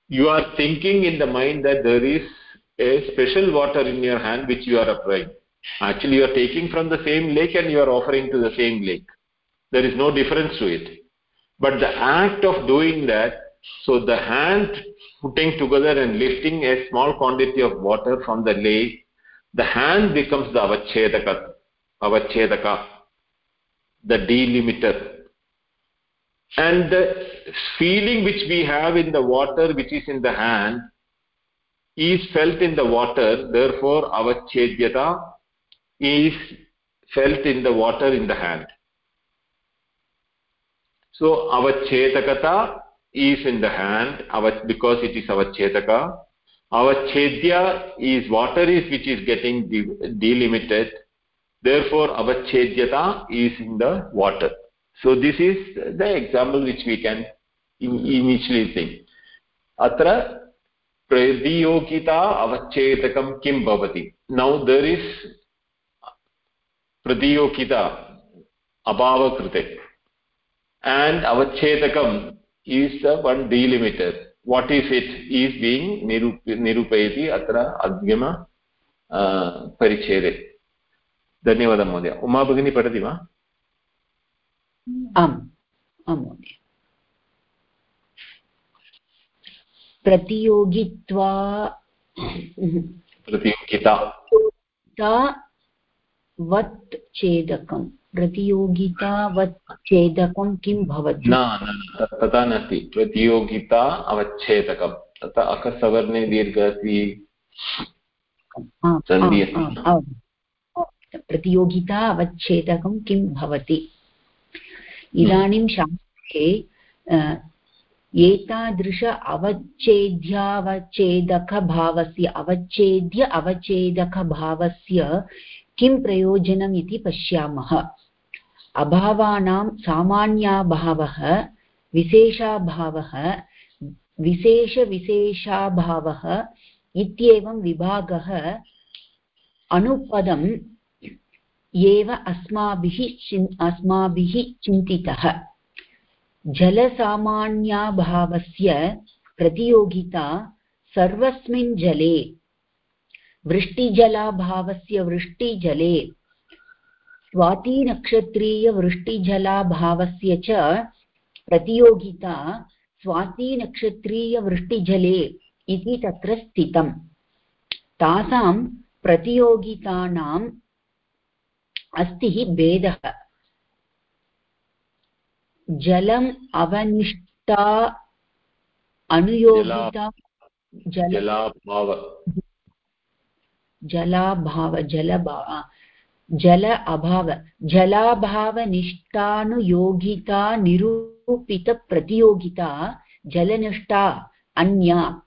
you are thinking in the mind that there is a special water in your hand which you are applying. Actually you are taking from the same lake and you are offering to the same lake. There is no difference to it. But the act of doing that so the hand putting together and lifting a small quantity of water from the lake the hand becomes the avachedaka avachedaka the delimiter and the feeling which we have in the water which is in the hand is felt in the water. Therefore our avachedyata is felt in the water in the hand. So avachedakata is in the hand because it is avachedaka avachedya is water is which is getting delimited. Therefore our avachedyata is in the water so this is the example which we can initially think atra pradiyogita avachetakam kim bhavati now there is pradiyogita abhava krite and avachedakam is the one delimiter what is it is being nirup nirupayati atra adgyama परिच्छेदे धन्यवादः महोदय उमा भगिनी पठति वा आम् आं महोदय। प्रतियोगित्वा प्रतियोगिता। वत् छेदकं प्रतियोगितावत् छेदकं किं भवति? न तथा नास्ति। प्रतियोगिता अवच्छेदकं। तथा अकसवर्णे दीर्घ अस्ति। प्रतियोगिता अवच्छेदकं किं भवति? इदानीं शास्त्रे एतादृश अवच्छेद्यावच्छेदकभावस्य, अवच्छेद्य अवच्छेदकभावस्य किं प्रयोजनम् इति पश्यामः। अभावानां सामान्याभावः, विशेषाभावः, विशेषविशेषाभावः इत्येवं विभागः अनुपदम् एव अस्माभिः चिन्, अस्माभिः चिन्तितः। जलसामान्याभावस्य प्रतियोगिता सर्वस्मिन् जले, वृष्टिजलाभावस्य वृष्टिजले, स्वातिनक्षत्रीयवृष्टिजलाभावस्य च प्रतियोगिता स्वातिनक्षत्रीयवृष्टिजले इति तत्र स्थितम्। तासां प्रतियोगितानाम् अस्ति भेदः। जलम् अवनिष्ठा अनुयोगिता जलाभाव। जलाभाव जलभा जल अभाव जलाभावनिष्ठानुयोगिता निरूपितप्रतियोगिता जलनिष्ठा अन्या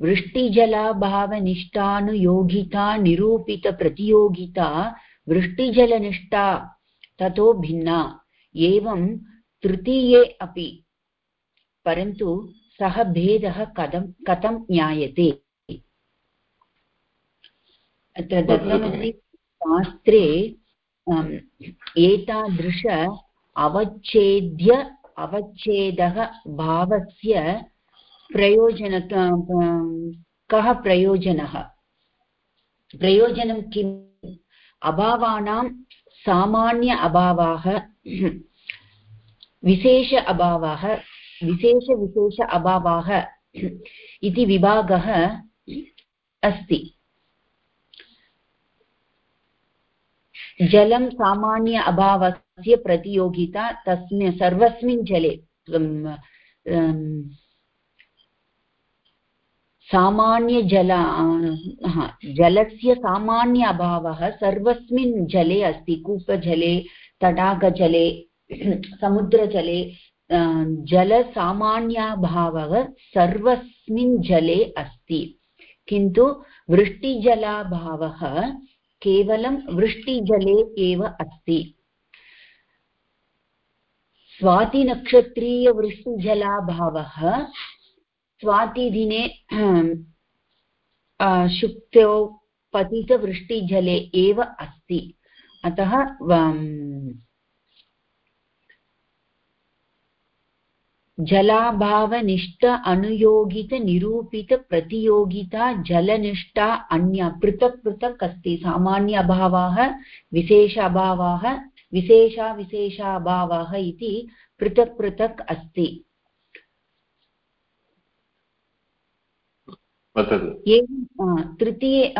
वृष्टिजलाभावनिष्ठानुयोगिता निरूपितप्रतियोगिता वृष्टिजलनिष्ठा ततो भिन्ना, एवं तृतीये अपि। परन्तु सः भेदः कथं कथं ज्ञायते? अत्र शास्त्रे एतादृश अवच्छेद्य, अवच्छेदः भावस्य प्रयोजन, कः प्रयोजनः? प्रयोजनं किम्? अभावानां सामान्य अभावाः विशेष अभावाः विशेषविशेष अभावाः इति विभागः अस्ति जलं सामान्य अभावस्य प्रतियोगिता तस्मिन् सर्वस्मिन् जले सामान्यजल जलस्य सामान्य अभावः सर्वस्मिन् जले अस्ति। कूपजले, तडागजले, समुद्रजले जलसामान्याभावः सर्वस्मिन् जले अस्ति। किन्तु वृष्टिजलाभावः केवलं वृष्टिजले एव अस्ति। स्वातिनक्षत्रीयवृष्टिजलाभावः स्वातिदिने शुक्तौ पतितवृष्टिजले एव अस्ति। अतः जलाभावनिष्ठ अनुयोगितनिरूपितप्रतियोगिता जलनिष्ठा अन्या पृथक् पृथक् अस्ति। सामान्य अभावाः, विशेष अभावाः, विशेषाविशेषाभावाः इति पृथक् पृथक् अस्ति। एवं तृतीये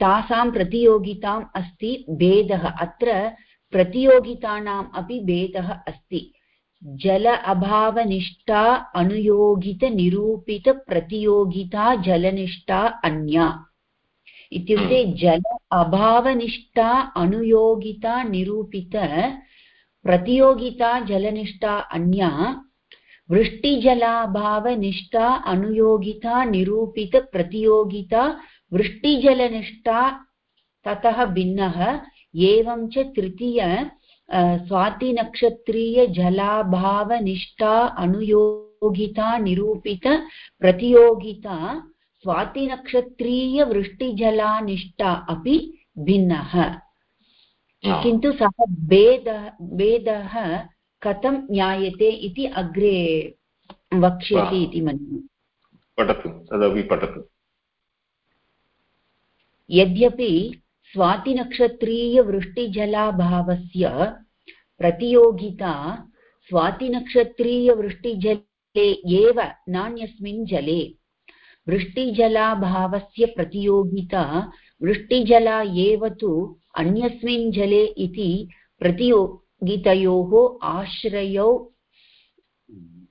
तासां प्रतियोगिताम् अस्ति भेदः। अत्र प्रतियोगितानाम् अपि भेदः अस्ति। जल अभावनिष्ठा अनुयोगितनिरूपितप्रतियोगिता जलनिष्ठा अन्या। इत्युक्ते जल अभावनिष्ठा अनुयोगिता निरूपित प्रतियोगिता जलनिष्ठा अन्या वृष्टिजलाभावनिष्ठा अनुयोगिता निरूपितप्रतियोगिता वृष्टिजलनिष्ठा ततः भिन्नः एवं च तृतीय स्वातिनक्षत्रीयजलाभावनिष्ठा अनुयोगिता निरूपित प्रतियोगिता स्वातिनक्षत्रीयवृष्टिजलानिष्ठा अपि भिन्नः। किन्तु सः भेदः भेदः कथं ज्ञायते इति अग्रे वक्ष्यति इति मन्ये। पठतु तदपि पठतु। यद्यपि स्वातिनक्षत्रीयवृष्टिजलाभावस्य प्रतियोगिता स्वातिनक्षत्रीयवृष्टिजले एव नान्यस्मिन् जले वृष्टिजलाभावस्य प्रतियोगिता वृष्टिजला एव तु अन्यस्मिन् जले इति प्रतियोगितयोः आश्रयौ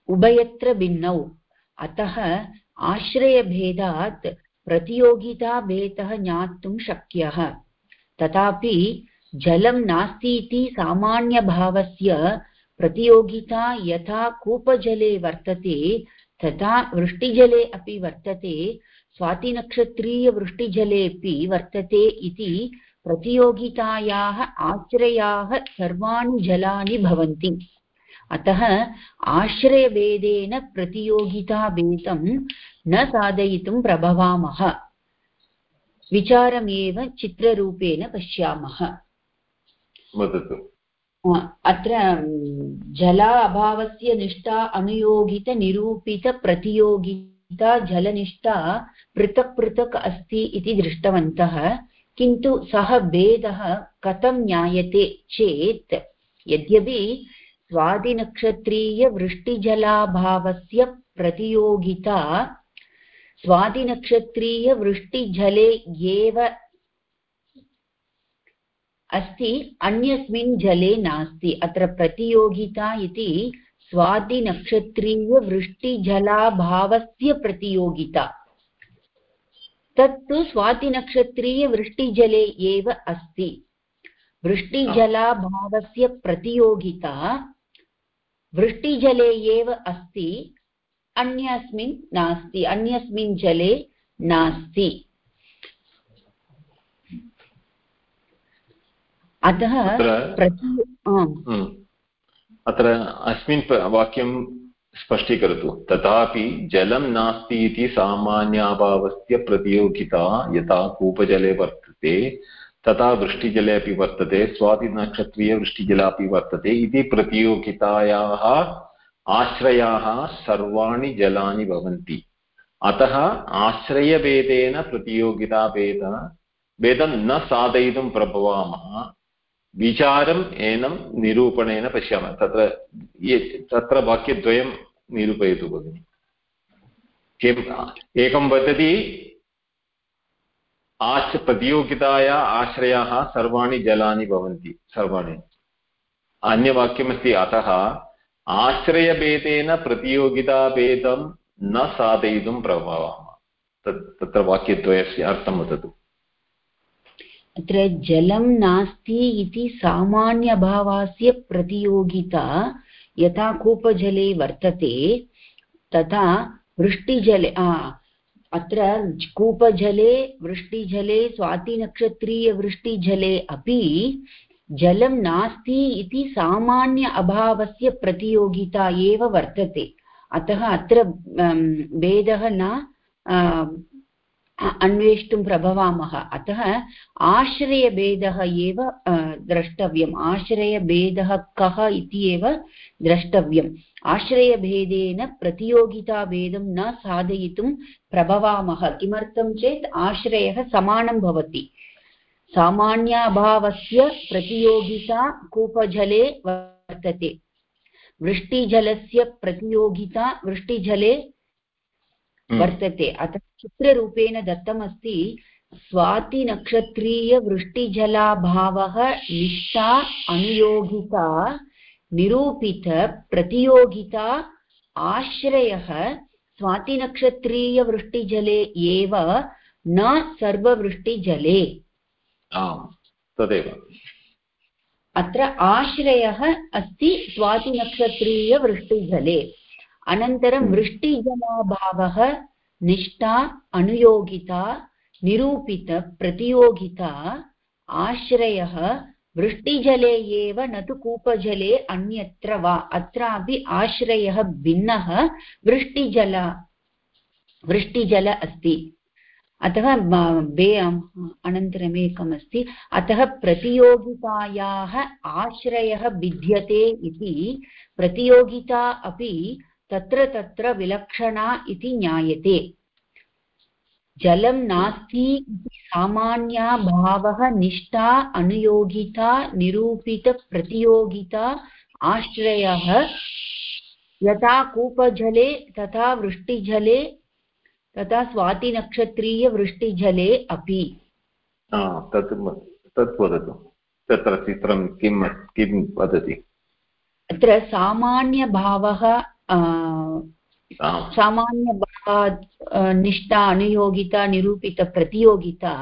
उभयत्र भिन्नौ। अतः आश्रयभेदात् प्रतियोगिताभेदः ज्ञातुं शक्यः। तथापि जलं नास्ति इति सामान्यभावस्य प्रतियोगिता यथा कूपजले वर्तते, तथा वृष्टिजले अपि वर्तते, स्वातिनक्षत्रीयवृष्टिजलेऽपि वर्तते इति प्रतियोगितायाः आश्रयाः सर्वाणि जलानि भवन्ति। अतः आश्रयभेदेन प्रतियोगिताभेदं न साधयितुं प्रभवामः। विचारमेव चित्ररूपेण पश्यामः। अत्र जला अभावस्य निष्ठा अनुयोगितनिरूपितप्रतियोगिता जलनिष्ठा पृथक् पृथक् अस्ति इति दृष्टवन्तः। किन्तु सः भेदः कथं ज्ञायते चेत्, यद्यपि स्वादिनक्षत्रीयवृष्टिजलाभावस्य प्रतियोगिता, स्वादिनक्षत्रीयवृष्टिजले एव अस्ति, अन्यस्मिन् जले नास्ति। अत्र प्रतियोगिता इति स्वादिनक्षत्रीयवृष्टिजलाभावस्य प्रतियोगिता। तत्तु स्वातिनक्षत्रीयवृष्टिजले एव अस्ति। वृष्टिजलाभावस्य प्रतियोगिता वृष्टिजले एव अस्ति अन्यस्मिन् नास्ति अन्यस्मिन् जले नास्ति। अतः अत्र- अस्मिन् वाक्यं स्पष्टीकरोतु। तथापि जलं नास्ति इति सामान्याभावस्य प्रतियोगिता यथा कूपजले वर्तते, तथा वृष्टिजले अपि वर्तते स्वातिनक्षत्रीयवृष्टिजले अपि वर्तते इति प्रतियोगितायाः आश्रयाः सर्वाणि जलानि भवन्ति। अतः आश्रयभेदेन प्रतियोगिताभेद, भेदं न साधयितुं प्रभवामः। विचारम् एनं निरूपणेन पश्यामः। तत्र तत्र वाक्यद्वयं निरूपयतु भगिनि। किम्, एकं वदति, आश्, प्रतियोगिताया आश्रयाः सर्वाणि जलानि भवन्ति, सर्वाणि। अन्यवाक्यमस्ति, अतः आश्रयभेदेन प्रतियोगिताभेदं न साधयितुं प्रभवामः तत्, तत्र वाक्यद्वयस्य अर्थं वदतु। अत्र जलं नास्ति इति सामान्यभावास्य प्रतियोगिता यथा कूपजले वर्तते, तथा वृष्टिजले अत्र कूपजले, वृष्टिजले, स्वातिनक्षत्रीयवृष्टिजले अपि जलं नास्ति इति सामान्य अभावस्य प्रतियोगिता एव वर्तते। अतः अत्र भेदः न अन्वेष्टुं प्रभवामः। अतः आश्रयभेदः एव द्रष्टव्यम्। आश्रयभेदः कः इति एव द्रष्टव्यम्। आश्रयभेदेन प्रतियोगिताभेदं न साधयितुं प्रभवामः। किमर्थं चेत् आश्रयः समानं भवति। सामान्याभावस्य प्रतियोगिता कूपजले वर्तते। वृष्टिजलस्य प्रतियोगिता वृष्टिजले। वर्तते। अतः चित्ररूपेण दत्तमस्ति स्वातिनक्षत्रीयवृष्टिजलाभावः निष्ठा अनुयोगिता निरूपितप्रतियोगिता आश्रयः स्वातिनक्षत्रीयवृष्टिजले एव न सर्ववृष्टिजले। तदेव। अत्र आश्रयः अस्ति स्वातिनक्षत्रीयवृष्टिजले। अनन्तरं वृष्टिजलाभावः निष्ठा अनुयोगिता निरूपितप्रतियोगिता आश्रयः वृष्टिजले एव न तु कूपजले अन्यत्र वा अत्रापि आश्रयः भिन्नः वृष्टिजल वृष्टिजल अस्ति। अतः बे अनन्तरम् एकमस्ति अतः प्रतियोगितायाः आश्रयः भिद्यते इति प्रतियोगिता अपि तत्र तत्र विलक्षणा इति ज्ञायते। जलं नास्ति इति सामान्या भावः निष्ठा अनुयोगिता निरूपितप्रतियोगिता आश्रयः। यथा कूपजले तथा वृष्टिजले तथा स्वातिनक्षत्रीयवृष्टिजले अपि। तत् तत् वदतु। तत्र चित्रं किं किं वदति? अत्र सामान्यभावः सामान्यभावात् निष्ठा अनुयोगिता निरूपितप्रतियोगिता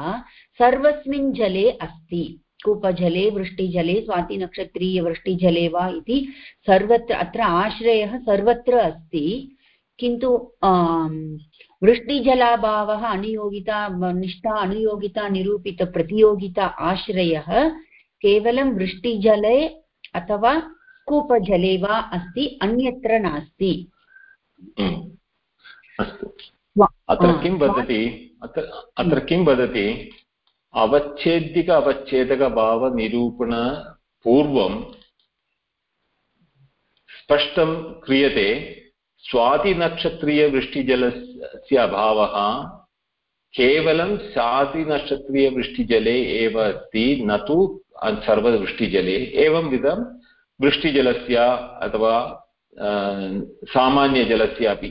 सर्वस्मिन् जले अस्ति कूपजले वृष्टिजले स्वातिनक्षत्रीयवृष्टिजले वा इति सर्वत्र अत्र आश्रयः सर्वत्र अस्ति किन्तु वृष्टिजलाभावः अनुयोगिता निष्ठा अनुयोगिता निरूपितप्रतियोगिता आश्रयः केवलं वृष्टिजले अथवा कूपजले वा अस्ति अन्यत्र नास्ति। अस्तु। अत्र किं वदति? अत्र अत्र किं वदति? अवच्छेदिक अवच्छेदकभावनिरूपण पूर्वं स्पष्टं क्रियते स्वातिनक्षत्रीयवृष्टिजलस्य अभावः केवलं स्वातिनक्षत्रीयवृष्टिजले एव अस्ति न तु सर्ववृष्टिजले एवंविधं वृष्टिजलस्य अथवा सामान्यजलस्य अपि।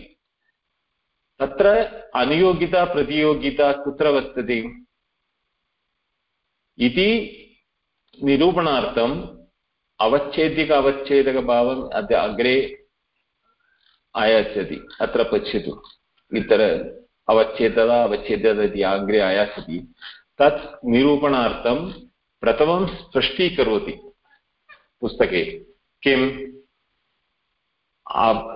तत्र अनुयोगिता, प्रतियोगिता कुत्र वर्तते इति निरूपणार्थम् अवच्छेदिक अवच्छेदकभावम् अग्रे आयास्यति, अत्र पश्यतु। इतर अवच्छेदता अवच्छेदता इति अग्रे आयास्यति। तत् निरूपणार्थं प्रथमं स्पष्टीकरोति। पुस्तके। किं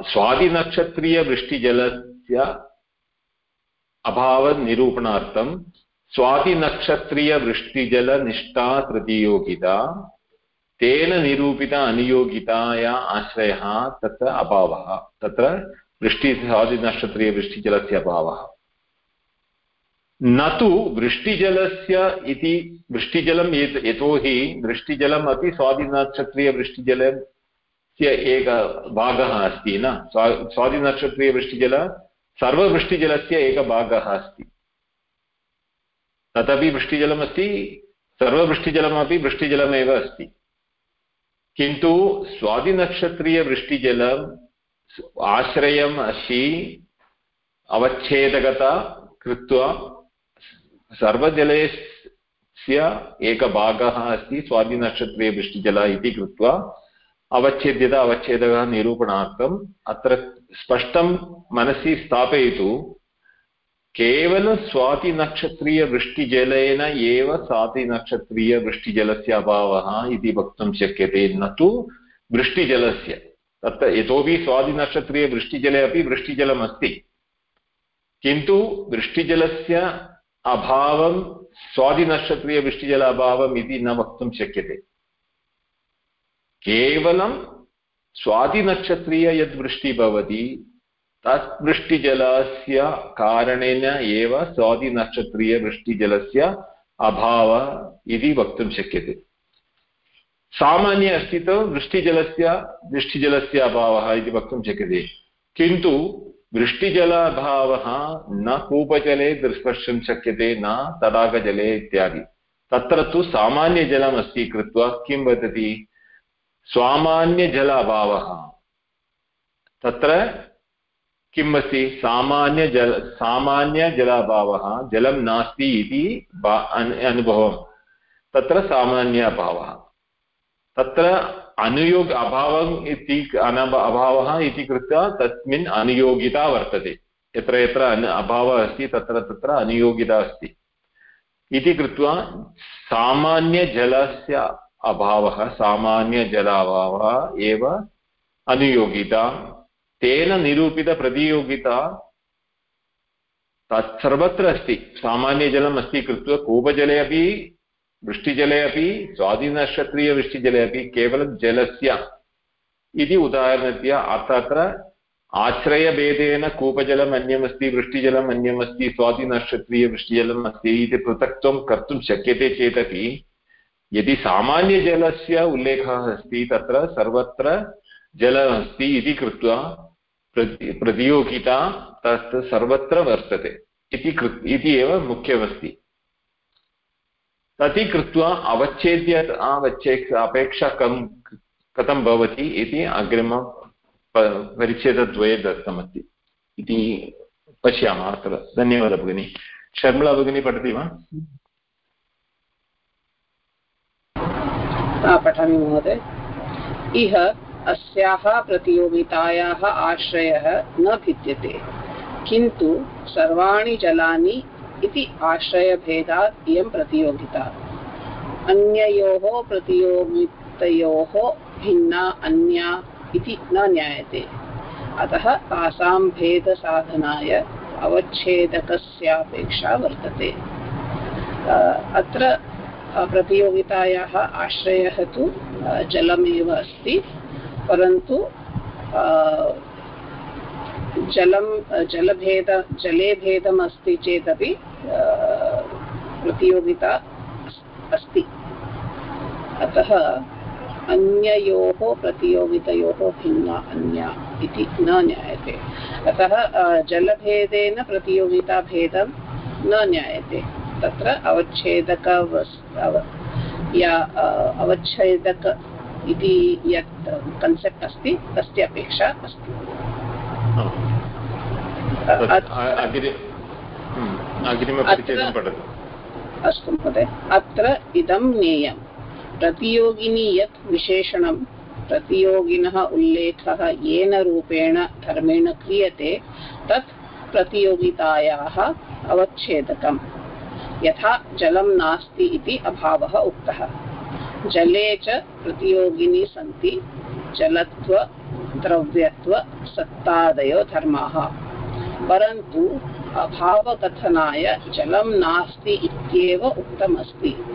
स्वादिनक्षत्रीयवृष्टिजलस्य अभावनिरूपणार्थं स्वातिनक्षत्रीयवृष्टिजलनिष्ठा प्रतियोगिता तेन निरूपित अनुयोगिताया आश्रयः, तत्र अभावः, तत्र वृष्टि, स्वादिनक्षत्रीयवृष्टिजलस्य अभावः। न तु वृष्टिजलस्य इति वृष्टिजलं यतोहि वृष्टिजलम् अपि स्वादिनक्षत्रीयवृष्टिजलस्य एकः भागः अस्ति न? स्वा स्वादिनक्षत्रीयवृष्टिजल सर्ववृष्टिजलस्य एकः भागः अस्ति। तदपि वृष्टिजलमस्ति सर्ववृष्टिजलमपि वृष्टिजलमेव अस्ति। किन्तु स्वादिनक्षत्रीयवृष्टिजलम् आश्रयम् अस्ति अवच्छेदकता कृत्वा सर्वजलस्य एकभागः अस्ति, स्वादिनक्षत्रीयवृष्टिजल इति कृत्वा अवच्छेद्यता अवच्छेदकः निरूपणार्थम् अत्र स्पष्टं मनसि स्थापयतु केवलं स्वातिनक्षत्रीयवृष्टिजलेन एव स्वातिनक्षत्रीयवृष्टिजलस्य अभावः इति वक्तुं शक्यते, न तु वृष्टिजलस्य। तत्र यतोपि स्वादिनक्षत्रीयवृष्टिजले अपि वृष्टिजलमस्ति, किन्तु वृष्टिजलस्य अभावं स्वादिनक्षत्रीयवृष्टिजल अभावम् इति न वक्तुं शक्यते। केवलं स्वादिनक्षत्रीय यद्वृष्टिः भवति, तत् वृष्टिजलस्य कारणेन एव स्वादिनक्षत्रीयवृष्टिजलस्य अभावः इति वक्तुं शक्यते। सामान्य अस्ति तु वृष्टिजलस्य वृष्टिजलस्य अभावः इति वक्तुं शक्यते। किन्तु वृष्टिजलाभावः न कूपजले द्रष्टुं शक्यते, न तडागजले इत्यादि। तत्र तु सामान्यजलमस्ति कृत्वा किं वदति? सामान्यजल अभावः तत्र किम् अस्ति? सामान्यजल, सामान्यजलाभावः, जलं नास्ति इति अनुभवं तत्र सामान्य अभावः तत्र अनुयोग अभावम् इति अभावः इति कृत्वा तस्मिन् अनुयोगिता वर्तते। यत्र यत्र अभावः अस्ति, तत्र तत्र अनुयोगिता अस्ति। इति कृत्वा सामान्यजलस्य अभावः, सामान्यजलाभावः एव अनुयोगिता। तेन निरूपितप्रतियोगिता तत् सर्वत्र अस्ति। सामान्यजलम् अस्ति कृत्वा कूपजले अपि वृष्टिजले अपि स्वाधीनक्षत्रीयवृष्टिजले अपि केवलं जलस्य। इति उदाहरणरीत्या अत्र आश्रयभेदेन कूपजलम् अन्यमस्ति, वृष्टिजलम् अन्यमस्ति स्वाधीनक्षत्रीयवृष्टिजलम् अस्ति इति पृथक्त्वं कर्तुं शक्यते चेदपि, यदि सामान्यजलस्य उल्लेखः अस्ति, तत्र सर्वत्र जलमस्ति इति कृत्वा प्रति, प्रतियोगिता तत् सर्वत्र वर्तते। इति कृ इति एव मुख्यमस्ति। तति कृत्वा अवच्छेद्य अवच्छे अपेक्षा कं कथं भवति इति अग्रिम परिच्छेदद्वये दत्तमस्ति इति पश्यामः अत्र। धन्यवादः भगिनि। शर्मिला भगिनी, पठति वा? पठामि महोदय। इह अस्याः प्रतियोगितायाः आश्रयः न भिद्यते। किन्तु सर्वाणि जलानि इति आश्रयभेदात् इयं प्रतियोगिता। अन्ययोः प्रतियोगितयोः भिन्ना अन्या इति न ज्ञायते अतः तासां भेदसाधनाय अवच्छेदकस्यापेक्षा वर्तते। अत्र प्रतियोगितायाः आश्रयः तु जलमेव अस्ति, परन्तु जलं, जलभेद, जले भेदम् अस्ति चेदपि प्रतियोगिता अस्ति। अतः अन्ययोः प्रतियोगितयोः भिन्ना अन्या इति न ज्ञायते अतः जलभेदेन प्रतियोगिताभेदं न ज्ञायते तत्र अवच्छेदक या अवच्छेदक इति यत् कन्सेप्ट् अस्ति तस्य अपेक्षा अस्ति। अस्तु महोदय, अत्र इदं ज्ञेयं। प्रतियोगिनी यत् विशेषणं, प्रतियोगिनः उल्लेखः येन रूपेण धर्मेण क्रियते, तत् प्रतियोगितायाः अवच्छेदकम्। यथा जलं नास्ति इति अभावः उक्तः। जले च प्रतियोगिनी सन्ति, जलत्व, द्रव्यत्व, सत्तादयो धर्माः। परन्तु अभावकथनाय जलं नास्ति इत्येव उक्तमस्ति।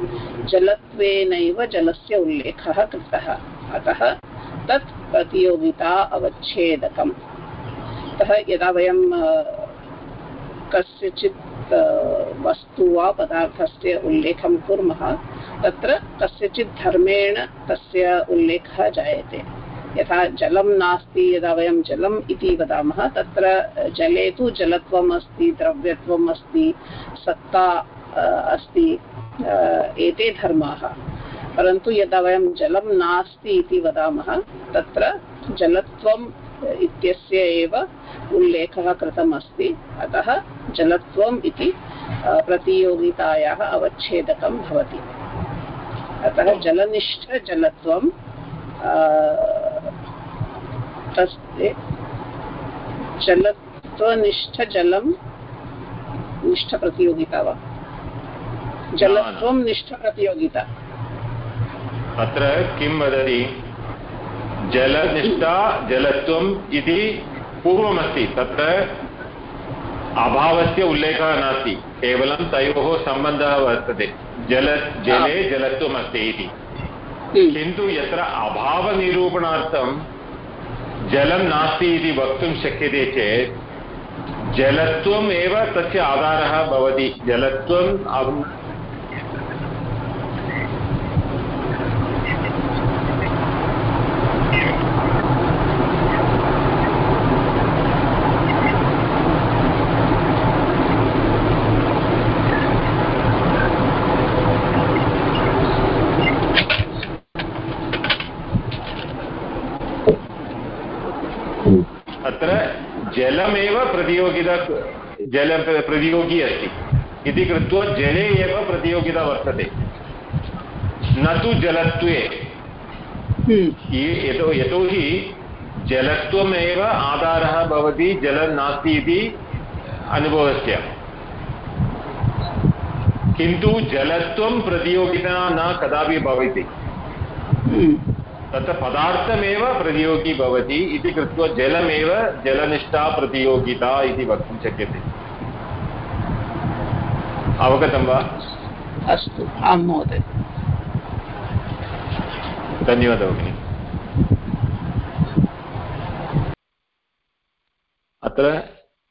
जलत्वेनैव जलस्य उल्लेखः कृतः। अतः तत् प्रतियोगिता अवच्छेदकम्। अतः यदा वयं कस्यचित् वस्तु वा पदार्थस्य उल्लेखं कुर्मः, तत्र कस्यचित् धर्मेण तस्य उल्लेखः जायते। यथा जलं नास्ति यदा वयं जलम् इति वदामः, तत्र जले तु जलत्वम् अस्ति द्रव्यत्वम् अस्ति सत्ता अस्ति एते धर्माः। परन्तु यदा वयं जलं नास्ति इति वदामः, तत्र जलत्वम् इत्यस्य एव उल्लेखः कृतमस्ति। अतः जलत्वम् इति प्रतियोगितायाः अवच्छेदकं भवति। अतः जलनिष्ठजलत्वं तस्य जलत्वनिष्ठजलं निष्ठप्रतियोगिता वा? जलत्वं निष्ठप्रतियोगिता। अत्र किं वदति? जलनिष्ठा जलत्वम् इति पूर्वमस्ति। तत्र अभावस्य उल्लेखः नास्ति। केवलं तयोः सम्बन्धः वर्तते। जल जले जलत्वम् अस्ति इति किन्तु यत्र अभावनिरूपणार्थं जलं नास्ति इति वक्तुं शक्यते चेत् जलत्वम् एव तस्य आधारः भवति जलत्वम् अत्र जलमेव प्रतियोगिता जल प्रतियोगी अस्ति। इति कृत्वा जले एव प्रतियोगिता वर्तते। न तु जलत्वे। यतो यतोहि जलत्वमेव आधारः भवति जलं नास्ति इति अनुभवस्य। किन्तु जलत्वं प्रतियोगिता न कदापि भवति। तत्र पदार्थमेव प्रतियोगी भवति इति कृत्वा जलमेव जलनिष्ठा प्रतियोगिता इति वक्तुं शक्यते। अवगतं वा? अस्तु आं महोदय। धन्यवादः भगिनि। अत्र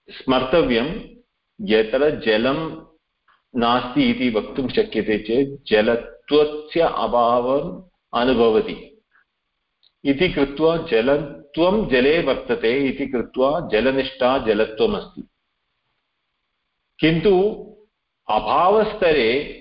स्मर्तव्यं यत्र जलं नास्ति इति वक्तुं शक्यते चेत् जलत्वस्य अभावम् अनुभवति। इति कृत्वा जल जलत्वं जले वर्तते इति कृत्वा जलनिष्ठा जलत्वमस्ति। किन्तु अभावस्थरे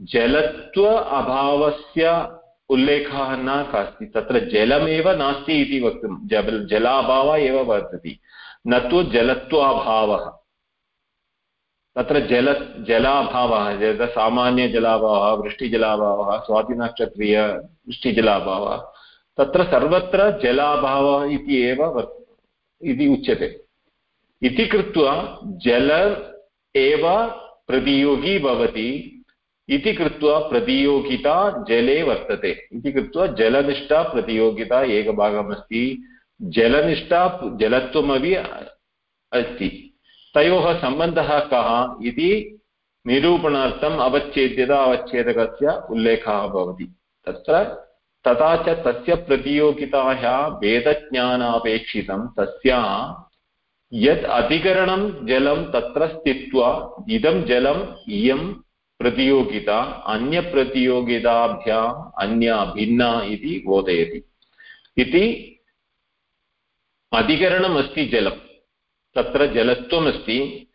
जलत्व अभावस्य उल्लेखः न अस्ति तत्र जलमेव नास्ति इति वक्तुं जल जलाभावः एव वर्तते, न तु जलत्वाभावः। तत्र जल, जलाभावः सामान्यजलाभावः वृष्टिजलाभावः, स्वातिनक्षत्रीय वृष्टिजलाभावः तत्र सर्वत्र जलाभावः इति एव इति उच्यते। इति कृत्वा जल एव प्रतियोगी भवति, इति कृत्वा प्रतियोगिता जले वर्तते। इति कृत्वा जलनिष्ठा प्रतियोगिता एकभागमस्ति। जलनिष्ठा जलत्वमपि अस्ति। तयोः सम्बन्धः कः इति निरूपणार्थम् अवच्छेद्यता अवच्छेदकस्य उल्लेखः भवति। तत्र तथा च तस्य प्रतियोगितायाः वेदज्ञानापेक्षितं तस्या यत् अधिकरणं जलं तत्र स्थित्वा, इदं जलम् इयं प्रतियोगिता, अन्यप्रतियोगिताभ्याम् अन्या भिन्ना इति बोधयति। इति अधिकरणमस्ति जलं, तत्र जलत्वमस्ति,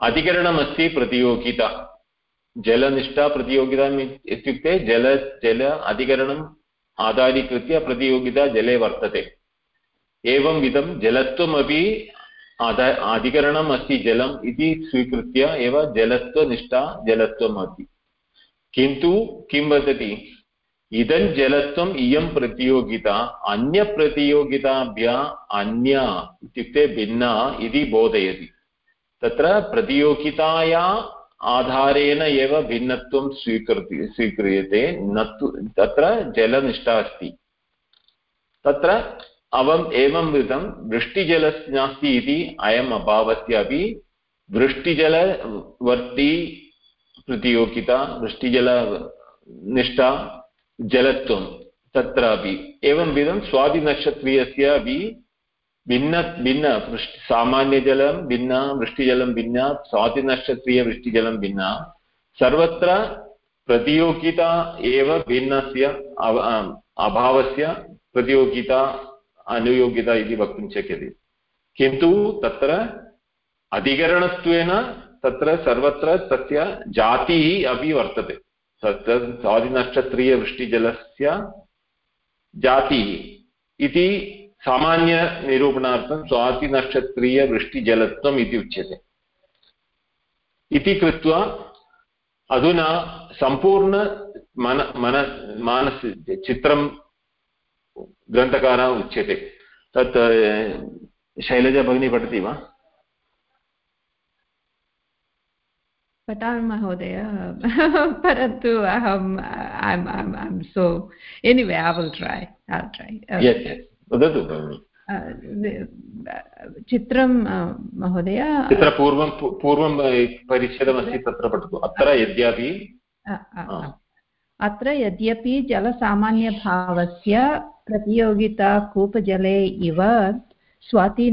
अधिकरणमस्ति प्रतियोगिता। जलनिष्ठा प्रतियोगिता इत्युक्ते जल जल अधिकरणम् आधारीकृत्य प्रतियोगिता जले वर्तते। एवं विधं जलत्वमपि आध अधिकरणम् अस्ति जलम् इति स्वीकृत्य एव जलत्वनिष्ठा जलत्वम् अस्ति किन्तु किं वदति? इदं जलत्वम् इयं प्रतियोगिता, अन्यप्रतियोगिताभ्यः अन्या इत्युक्ते भिन्ना इति बोधयति। तत्र प्रतियोगिताया आधारेण एव भिन्नत्वं स्वीकृति, स्वीक्रियते न तु तत्र जलनिष्ठा अस्ति। तत्र अवम् एवं विधं वृष्टिजलस्य नास्ति इति अयम् अभावस्य अपि प्रतियोगिता वृष्टिजलनिष्ठा जलत्वं तत्रापि एवं विधं स्वादिनक्षत्रीयस्य अपि भिन्न भिन्न वृष्टि सामान्यजलं भिन्ना, वृष्टिजलं भिन्ना स्वातिनक्षत्रीयवृष्टिजलं भिन्ना, सर्वत्र प्रतियोगिता एव भिन्नस्य अभावस्य प्रतियोगिता, अनुयोगिता इति वक्तुं शक्यते। किन्तु तत्र अधिकरणत्वेन तत्र सर्वत्र तस्य जातिः अपि वर्तते। तत् स्वादिनक्षत्रीयवृष्टिजलस्य जातिः इति सामान्यनिरूपणार्थं स्वातिनक्षत्रीयवृष्टिजलत्वम् इति उच्यते। इति कृत्वा अधुना सम्पूर्ण मन मन मानस चित्रं ग्रन्थकारः उच्यते। तत् शैलजा भगिनी पठति वा? पठामि महोदय परन्तु अहम् am so anyway I will try I try वदतु चित्रं महोदय तत्र पूर्वं पूर्वं परिच्छेदमस्ति तत्र पठतु। अत्र यद्यपि अत्र यद्यपि जलसामान्यभावस्य प्रतियोगिता कूपजले इव स्वाति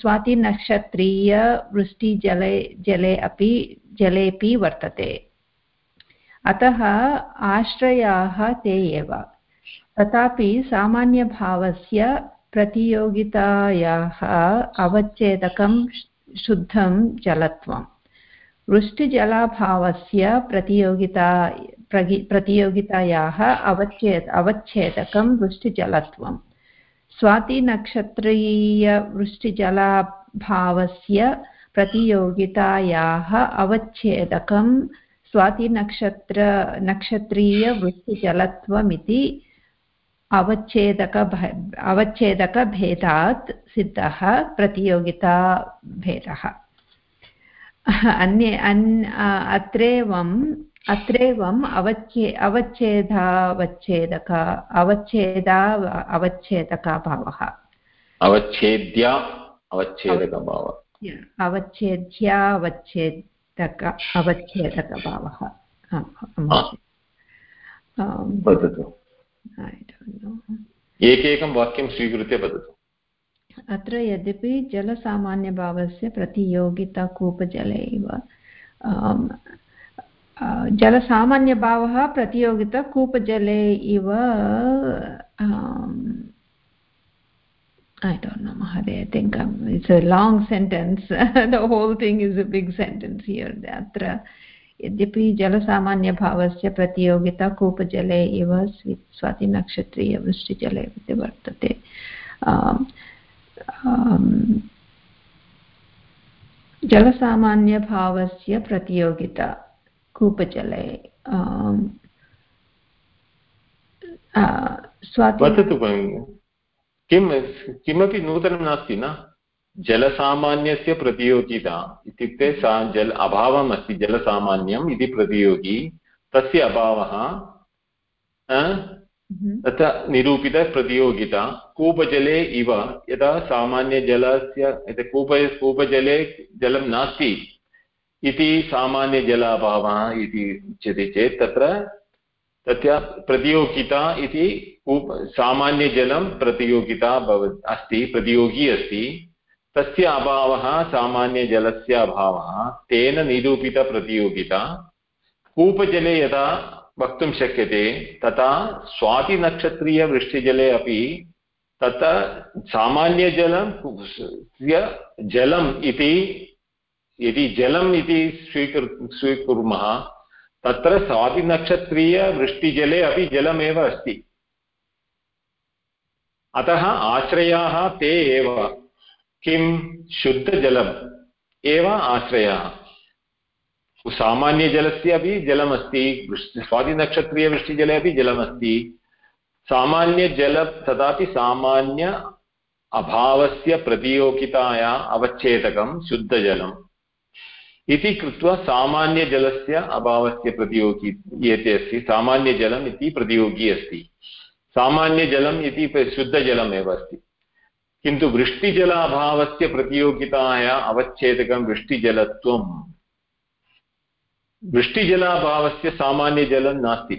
स्वातिनक्षत्रीयवृष्टिजले जले अपि जलेपि वर्तते। अतः आश्रयाः ते एव। तथापि सामान्यभावस्य प्रतियोगितायाः अवच्छेदकं शुद्धं जलत्वं। वृष्टिजलाभावस्य प्रतियोगिता प्रतियोगितायाः अवच्छेद, अवच्छेदकं वृष्टिजलत्वं। स्वातिनक्षत्रीयवृष्टिजलाभावस्य प्रतियोगितायाः अवच्छेदकं स्वातिनक्षत्र नक्षत्रीयवृत्तिजलत्वमिति अवच्छेदक अवच्छेदकभेदात् सिद्धः प्रतियोगिताभेदः अन्ये अन् अत्रेवम् अत्रेवम् अवच्छे अवच्छेदावच्छेदक अवच्छेदा अवच्छेदकभावः अवच्छेद्या अवच्छेदकभावः अवच्छेद्यावच्छेदक अवच्छेदकभावः वदतु। एकैकं वाक्यं स्वीकृत्य वदतु। अत्र यद्यपि जलसामान्यभावस्य प्रतियोगिता कूपजले एव जलसामान्यभावः प्रतियोगिता कूपजले इव ऐ डोण्ट् नो महोदय I it's a long sentence the whole thing is a big sentence here अत्र यद्यपि जलसामान्यभावस्य प्रतियोगिता कूपजले इव स्वी, स्वातिनक्षत्रीयवृष्टिजले इति वर्तते। जलसामान्यभावस्य प्रतियोगिता कूपजले किं किमपि नूतनं नास्ति न? जलसामान्यस्य प्रतियोगिता इत्युक्ते सा जल अभावम् अस्ति जलसामान्यम् इति प्रतियोगी। तस्य अभावः हम्म। तत्र निरूपितप्रतियोगिता कूपजले इव यदा सामान्यजलस्य कूप कूपजले जलं नास्ति इति सामान्यजल अभावः इति उच्यते चेत् तत्र तस्य प्रतियोगिता इति कूप सामान्यजलं प्रतियोगिता भव अस्ति प्रतियोगी अस्ति। तस्य अभावः सामान्यजलस्य अभावः, तेन निरूपितप्रतियोगिता, कूपजले यदा वक्तुं शक्यते तथा स्वातिनक्षत्रीयवृष्टिजले अपि तत्र सामान्यजलं जलम् इति, यदि जलम् इति स्वीकृ स्वीकुर्मः, तत्र स्वातिनक्षत्रीयवृष्टिजले अपि जलमेव अस्ति। अतः आश्रयाः ते एव। किं शुद्धजलम्? एव आश्रयाः। सामान्यजलस्य अपि जलमस्ति स्वातिनक्षत्रीयवृष्टिजले अपि जलमस्ति। सामान्यजल तथापि सामान्य अभावस्य प्रतियोगिताया अवच्छेदकं शुद्धजलम्। इति कृत्वा सामान्यजलस्य अभावस्य प्रतियोगी, एते अस्ति सामान्यजलम् इति प्रतियोगी अस्ति। सामान्यजलम् इति शुद्धजलमेव अस्ति। किन्तु वृष्टिजल अभावस्य प्रतियोगिताया अवच्छेदकं वृष्टिजलत्वं। वृष्टिजलाभावस्य सामान्यजलं नास्ति।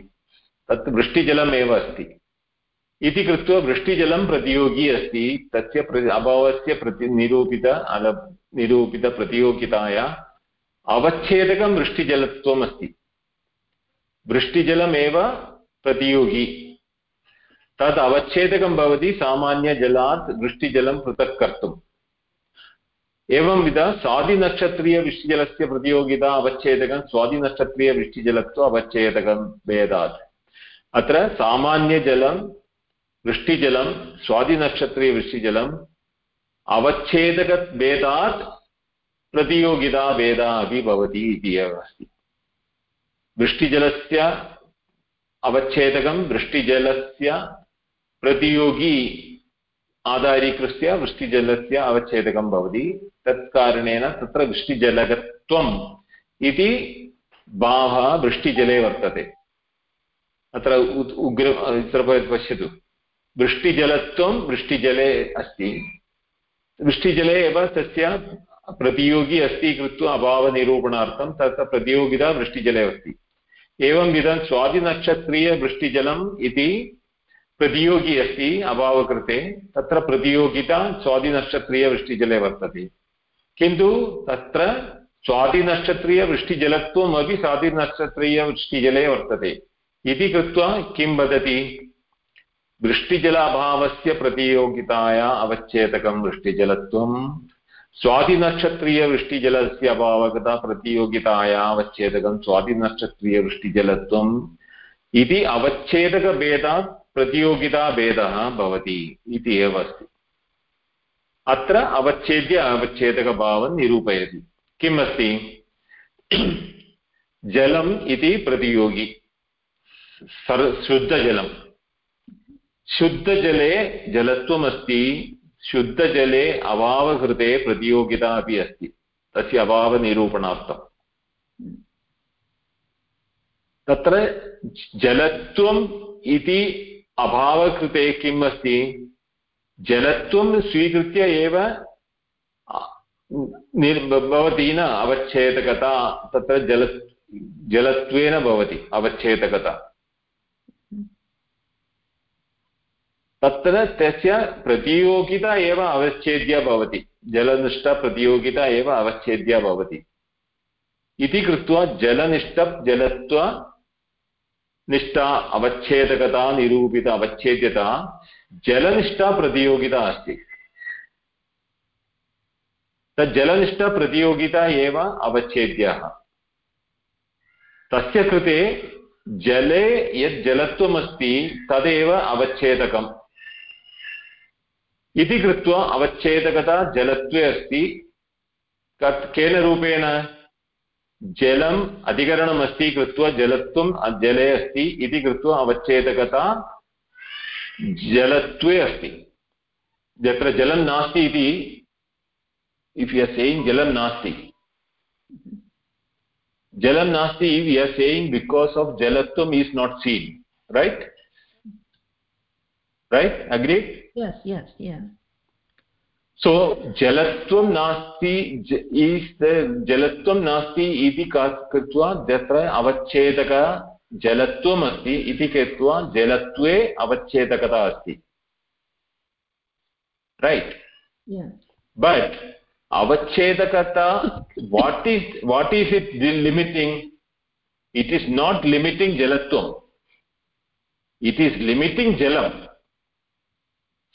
तत् वृष्टिजलमेव अस्ति। इति कृत्वा वृष्टिजलं प्रतियोगी अस्ति। तस्य अभावस्य प्रति, निरूपित, अल निरूपितप्रतियोगिताया अवच्छेदकं वृष्टिजलत्वम् अस्ति वृष्टिजलमेव प्रतियोगी। तद् अवच्छेदकं भवति सामान्यजलात् वृष्टिजलं पृथक् कर्तुम् एवंविध स्वादिनक्षत्रीयवृष्टिजलस्य प्रतियोगिता अवच्छेदकं, स्वादिनक्षत्रीयवृष्टिजलत्व अवच्छेदकं भेदात् अत्र सामान्यजलं वृष्टिजलं स्वादिनक्षत्रीयवृष्टिजलम् अवच्छेदकभेदात् प्रतियोगिताभेदः अपि भवति इति एव अस्ति। वृष्टिजलस्य अवच्छेदकं वृष्टिजलस्य प्रतियोगी आधारीकृत्य वृष्टिजलस्य अवच्छेदकं भवति। तत्कारणेन तत्र वृष्टिजलकत्वम् इति भावः वृष्टिजले वर्तते। अत्र उग्र तत्र पश्यतु। वृष्टिजलत्वं वृष्टिजले अस्ति। वृष्टिजले एव तस्य प्रतियोगी अस्ति कृत्वा अभावनिरूपणार्थं तत्र प्रतियोगिता वृष्टिजले अस्ति। एवंविधं स्वादिनक्षत्रीयवृष्टिजलम् इति प्रतियोगी अस्ति अभावकृते तत्र प्रतियोगिता स्वादिनक्षत्रीयवृष्टिजले वर्तते किन्तु तत्र स्वादिनक्षत्रीयवृष्टिजलत्वम् अपि स्वादिनक्षत्रीयवृष्टिजले वर्तते इति कृत्वा किं वदति वृष्टिजलाभावस्य प्रतियोगिताया अवच्छेदकं वृष्टिजलत्वं स्वादिनक्षत्रीयवृष्टिजलस्य अभावगता प्रतियोगिताया अवच्छेदकं स्वादिनक्षत्रीयवृष्टिजलत्वम् इति अवच्छेदकभेदात् प्रतियोगिताभेदः भवति इति एव अस्ति। अत्र अवच्छेद्य अवच्छेदकभावं निरूपयति। किम् अस्ति? जलम् इति प्रतियोगी। सर् शुद्धजलं शुद्धजले जलत्वमस्ति। शुद्धजले अभावकृते प्रतियोगिता अपि अस्ति। तस्य अभावनिरूपणार्थम्। तत्र जलत्वम् इति अभावकृते किम् अस्ति? जलत्वं स्वीकृत्य एव भवति न अवच्छेदकता, तत्र जल, जलत्वेन भवति अवच्छेदकता। तत्र तस्य प्रतियोगिता एव अवच्छेद्या भवति जलनिष्ठप्रतियोगिता एव अवच्छेद्या भवति। इति कृत्वा जलनिष्ठ जलत्व निष्ठा अवच्छेदकता निरूपित अवच्छेद्यता जलनिष्ठा प्रतियोगिता अस्ति तत् जलनिष्ठप्रतियोगिता एव अवच्छेद्यः तस्य कृते जले यत् जलत्वमस्ति तदेव अवच्छेदकम् इति कृत्वा अवच्छेदकता जलत्वे अस्ति कत् केन रूपेण जलम अधिकरणमस्ति कृत्वा जले अस्ति इति कृत्वा अवच्छेदकता जलत्वे अस्ति। यत्र जलं नास्ति इति इफ् यु आर् सेयिङ्ग् जलं नास्ति। जलं नास्ति if you are saying because of जलत्वम् is not seen right right agree so जलत्वं नास्ति जलत्वं नास्ति इति कृत्वा तत्र अवच्छेदक जलत्वमस्ति इति कृत्वा जलत्वे अवच्छेदकता अस्ति। Right but अवच्छेदकता what is what is it limiting it is not limiting जलत्वम् it is limiting जलं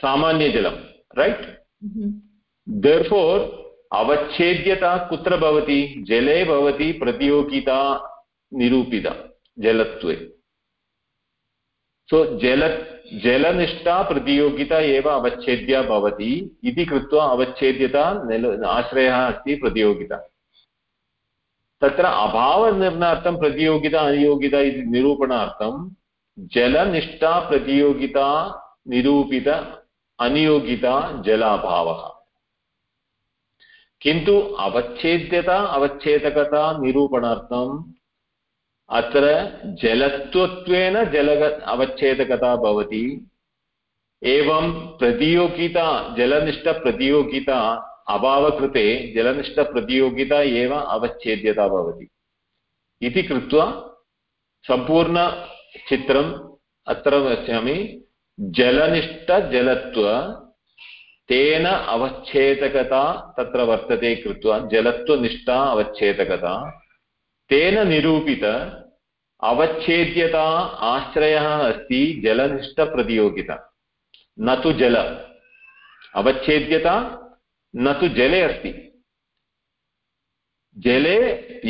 सामान्यजलं right? -hmm. therefore avachhedyata kutra bhavati, jale bhavati pratyogita nirupita jalatve so jalat जलनिष्ठा प्रतियोगिता एव अवच्छेद्या भवति इति कृत्वा अवच्छेद्यता आश्रयः अस्ति प्रतियोगिता तत्र अभावनिर्णयार्थं प्रतियोगिता अनियोगिता इति निरूपणार्थं जलनिष्ठा प्रतियोगिता निरूपित अनियोगिता जलाभावः। किन्तु अवच्छेद्यता, अवच्छेदकता निरूपणार्थं अत्र जलत्वत्वेन जल अवच्छेदकता भवति। एवं प्रतियोगिता, जलनिष्ठप्रतियोगिता अभावकृते जलनिष्ठप्रतियोगिता एव अवच्छेद्यता भवति। इति कृत्वा सम्पूर्णचित्रम् अत्र पश्यामि जलनिष्ठजलत्व तेन अवच्छेदकता तत्र वर्तते कृत्वा जलत्वनिष्ठा अवच्छेदकता, तेन निरूपित अवच्छेद्यता आश्रयः अस्ति जलनिष्ठप्रतियोगिता न तु जल। अवच्छेद्यता न तु जले अस्ति। जले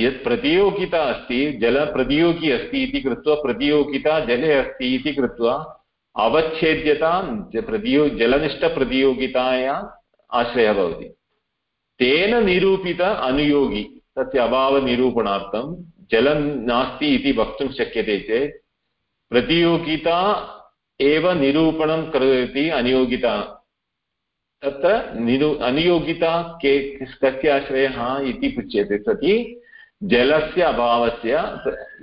यत् प्रतियोगिता अस्ति जलप्रतियोगी अस्ति इति कृत्वा प्रतियोगिता जले अस्ति इति कृत्वा अवच्छेद्यता प्रतियो, जलनिष्ठप्रतियोगिताया आश्रयः भवति। तेन निरूपित अनुयोगी, तस्य अभावनिरूपणार्थं जलं नास्ति इति वक्तुं शक्यते चेत्, प्रतियोगिता एव निरूपणं करोति अनियोगिता। तत्र निरु, अनियोगिता के, कस्य आश्रयः इति पृच्छ्यते सति, जलस्य अभावस्य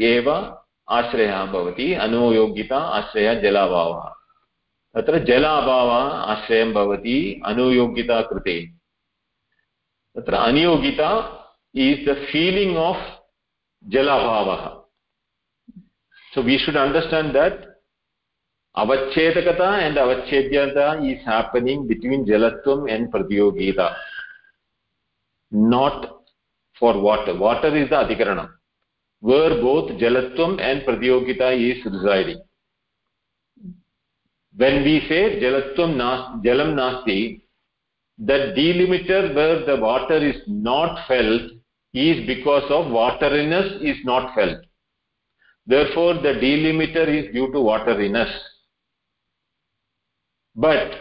एव आश्रय भवति अनुयोग्यता आश्रयः जलाभावः। तत्र जलाभावः आश्रयं भवति अनुयोग्यता कृते। तत्र अनियोगिता is the feeling of जलाभावः। So we should understand that अवच्छेदकता and अवच्छेद्यता ईस् हेपनिङ्ग् बिट्वीन् जलत्वम् एण्ड् प्रतियोगिता। Not for water water is the अधिकरणं where both jalatvam and pratyogita is residing. When we say jalatvam nas jalam nasti the delimiter where the water is not felt is because of wateriness is not felt. Therefore the delimiter is due to wateriness. But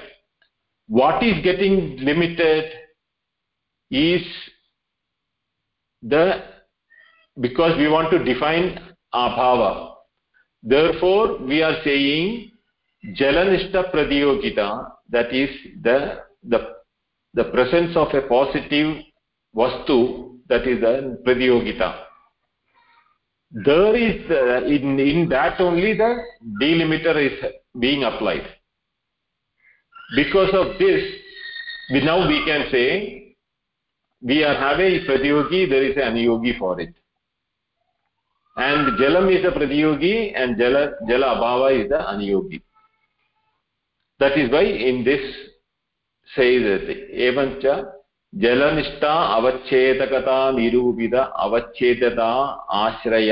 what is getting limited is the because we want to define abhava therefore we are saying jalanishta pradiyogita that is the the the presence of a positive vastu that is the pradyogita. There is uh, in in that only the delimiter is being applied. Because of this we now we can say we are having pradyogi there is an aniyogi for it and jalam is a pradyogi and jala jala abhava is the aniyogi that is why in this says that evancha जलनिष्ठा अवच्छेदकता निरूपित अवच्छेदता आश्रय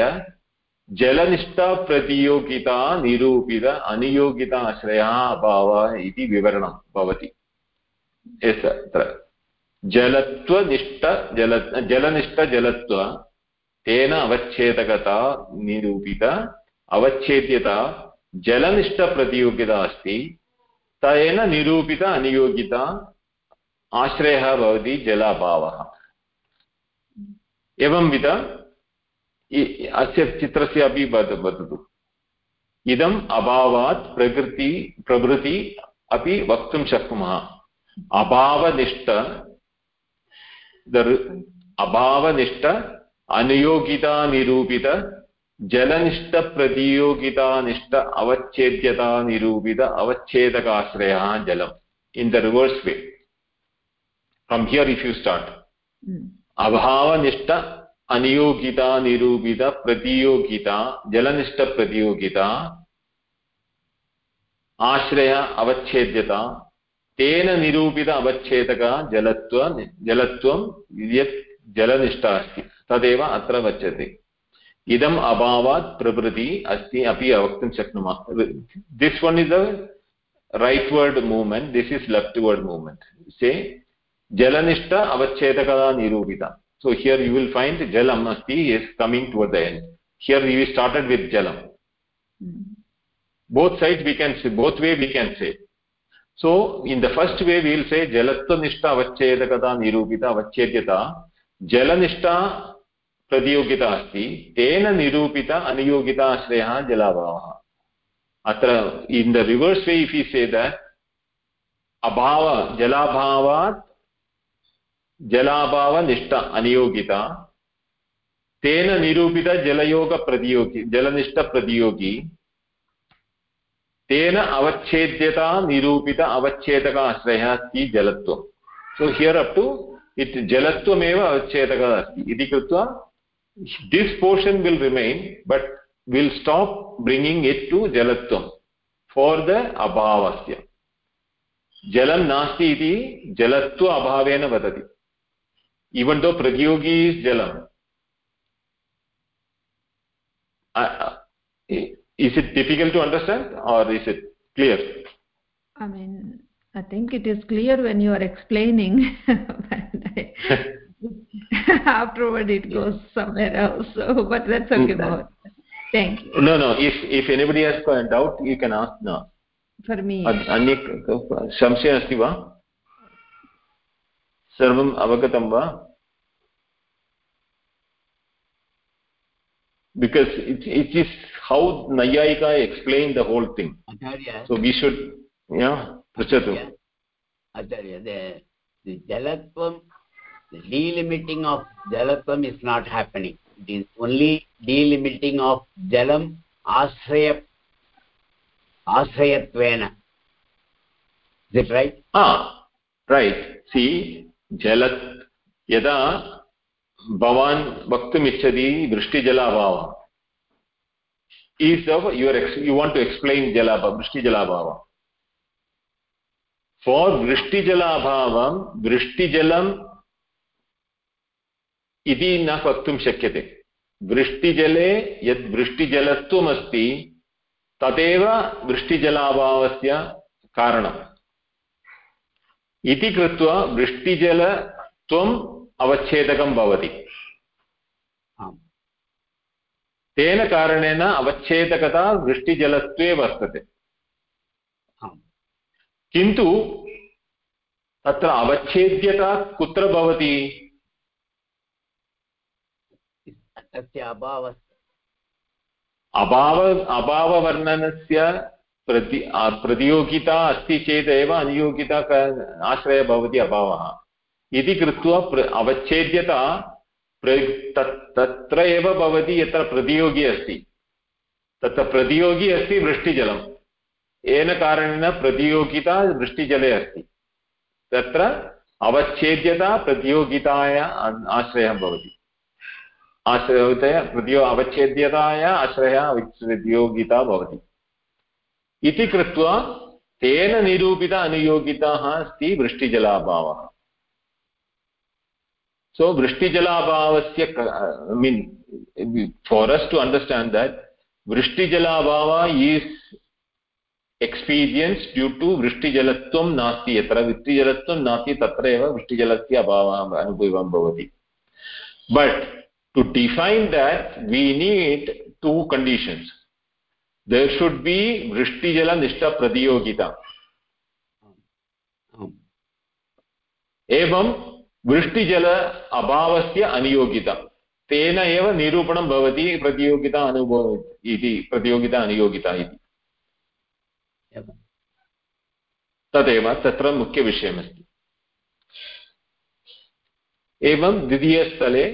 जलनिष्ठप्रतियोगिता निरूपित अनियोगिता आश्रयः अभावः इति विवरणं भवति अत्र जलत्वनिष्ठ जल जलनिष्ठजलत्व तेन अवच्छेदकता निरूपित अवच्छेद्यता जलनिष्ठप्रतियोगिता अस्ति तेन निरूपित अनियोगिता आश्रयः भवति जलाभावः एवंविध अस्य चित्रस्य अपि वदतु इदम् अभावात् प्रकृति प्रभृति अपि वक्तुं शक्नुमः अभावनिष्ठ अभावनिष्ठ अनुयोगितानिरूपित जलनिष्ठप्रतियोगितानिष्ठ अवच्छेद्यतानिरूपित अवच्छेदकाश्रयः जलम् in the reverse way from here if you start अभावनिष्ठ अनियोगितानिरूपित प्रतियोगिता जलनिष्ठप्रतियोगिता आश्रय अवच्छेद्यता तेन निरूपित अवच्छेदक जलत्व जलत्वं यत् जलनिष्ठा अस्ति तदेव अत्र गच्छति इदम् अभावात् प्रभृति अस्ति, अपि वक्तुं शक्नुमः। This one is a word movement this is left word movement say जलनिष्ठ अवच्छेदकदा निरूपिता so here you will find जलम् अस्ति is coming to the end here you we started with जलम् both sides we can say, both way we can say. So, in the first way we will say jalatva nishta avachedakata nirupita प्रतियोगिता अस्ति। तेन निरूपित अनियोगिता आश्रयः जलाभावः। अत्र in the reverse way if say that अभाव, जलाभावात् जलाभावनिष्ठ अनियोगिता। तेन निरूपित जलयोगप्रतियोगी जलनिष्ठप्रतियोगी तेन अवच्छेद्यता निरूपित अवच्छेदक आश्रयः अस्ति, जलत्वं। So here up to it जलत्वमेव अवच्छेदकः अस्ति। इति कृत्वा this portion will remain but will stop bringing it to jalatvam for the abhavasya. Jalam nasti iti jalatva abhavena vadati. Even though pratyogi is jalam uh, is it difficult to understand or is it clear? I mean i think it is clear when you are explaining. afterward it goes somewhere else so but that's okay about thank you no no if if anybody has a doubt you can ask now for me अन्य संशयः अस्ति वा सर्वम् अवगतं वा because it, it is how Nayayika explained the whole thing. Acharya, so we should, yeah, Prachatu. Acharya, the, the Jalatvam, delimiting of Jalatvam is not happening. It is only delimiting of Jalam Ashraya, Ashrayatvena. Is it right? Ah, right. See, Jalat, yada भवान् वक्तुमिच्छति वृष्टिजलाभावः is of your you want to explain vrishti jalabhava for vrishti jalabhavam vrishti jalam इति न वक्तुं शक्यते। वृष्टिजले यद् वृष्टिजलत्वम् अस्ति तदेव वृष्टिजलाभावस्य कारणम्। इति कृत्वा वृष्टिजलत्वं अवच्छेदकं भवति। तेन कारणेन अवच्छेदकता वृष्टिजलत्वे वर्तते। किन्तु तत्र अवच्छेद्यता कुत्र भवति? तस्य अभाव। अभाव, अभाववर्णनस्य प्रति प्रतियोगिता अस्ति चेदेव अनियोगिता आश्रयः भवति अभावः। इति कृत्वा अवच्छेद्यता तत्र एव भवति यत्र प्रतियोगी अस्ति। तत्र प्रतियोगी अस्ति वृष्टिजलं येन कारणेन प्रतियोगिता वृष्टिजले अस्ति। तत्र अवच्छेद्यता प्रतियोगिताय आश्रयः भवति। आश्रयतया प्रतियो अवच्छेद्यताय आश्रयः प्रतियोगिता भवति इति कृत्वा तेन निरूपित अनुयोगिताः अस्ति वृष्टिजलाभावः so vrishtijalabhavasya i mean, for us to understand that vrishtijalabhava is experience due to वृष्टिजलत्वं नास्ति यत्र वृष्टिजलत्वं नास्ति तत्र एव वृष्टिजलस्य अभावः अनुभवं भवति but to define that we need two conditions there should be वृष्टिजलनिष्ठप्रतियोगिता एवं वृष्टिजल अभावस्य अनियोगिता तेन एव निरूपणं भवति प्रतियोगिता अनुभव इति प्रतियोगिता अनियोगिता इति तदेव तत्र मुख्यविषयमस्ति एवं द्वितीयस्थले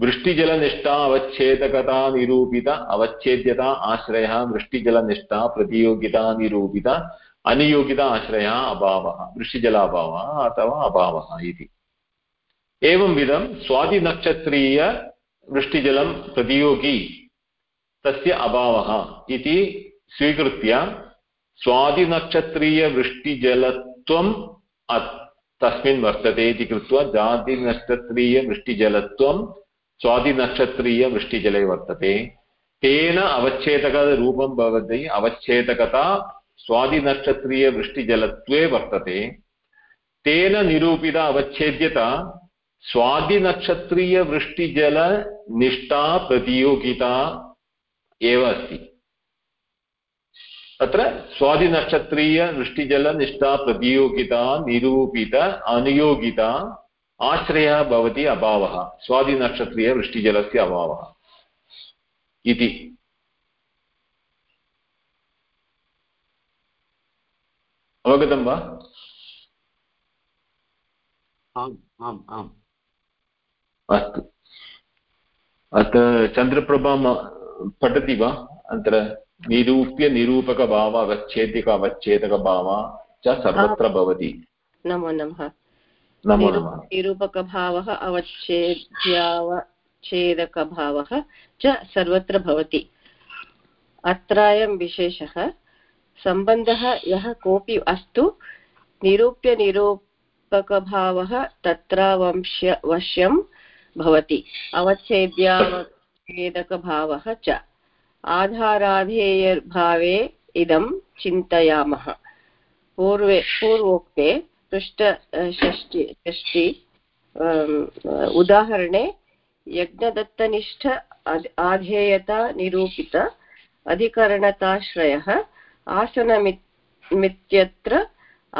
वृष्टिजलनिष्ठा अवच्छेदकता निरूपित, अवच्छेद्यता आश्रयः, वृष्टिजलनिष्ठा प्रतियोगिता निरूपित, अनियोगिता आश्रयः अभावः, वृष्टिजलाभावः अथवा अभावः इति। एवंविधं स्वादिनक्षत्रीय वृष्टिजलं प्रतियोगी, तस्य अभावः इति स्वीकृत्य स्वादिनक्षत्रीयवृष्टिजलत्वं तस्मिन् वर्तते इति कृत्वा जातिनक्षत्रीयवृष्टिजलत्वं स्वादिनक्षत्रीयवृष्टिजले वर्तते। तेन अवच्छेदकरूपं भवति, अवच्छेदकता स्वादिनक्षत्रीयवृष्टिजलत्वे वर्तते। तेन निरूपित अवच्छेद्यता स्वादिनक्षत्रीयवृष्टिजलनिष्ठा प्रतियोगिता एव अस्ति। तत्र स्वादिनक्षत्रीयवृष्टिजलनिष्ठा प्रतियोगिता निरूपित अनुयोगिता आश्रयः भवति अभावः स्वादिनक्षत्रीयवृष्टिजलस्य अभावः इति। अवगतं वा? आम् आम् आम्। अस्तु। अत्र चन्द्रप्रभा पठति वा? अत्र निरूप्य निरूपकभाव अवच्छेदिक अवच्छेदकभाव च सर्वत्र भवति। नमो नमः नमो नमः। निरूपकभावः अवच्छेद्यावच्छेदकभावः च सर्वत्र भवति। अत्रायं विशेषः सम्बन्धः यः कोऽपि अस्तु निरूप्य निरूपकभावः तत्र वंश्य वश्यं भवति। अवच्छेद्यावच्छेदकभावः च। आधाराधेयभावे इदं चिन्तयामः। पूर्वे पूर्वोक्ते पृष्ठ षष्टि षष्टि उदाहरणे, यज्ञदत्तनिष्ठ आधेयता निरूपित अधिकरणताश्रयः आसनमित्यत्र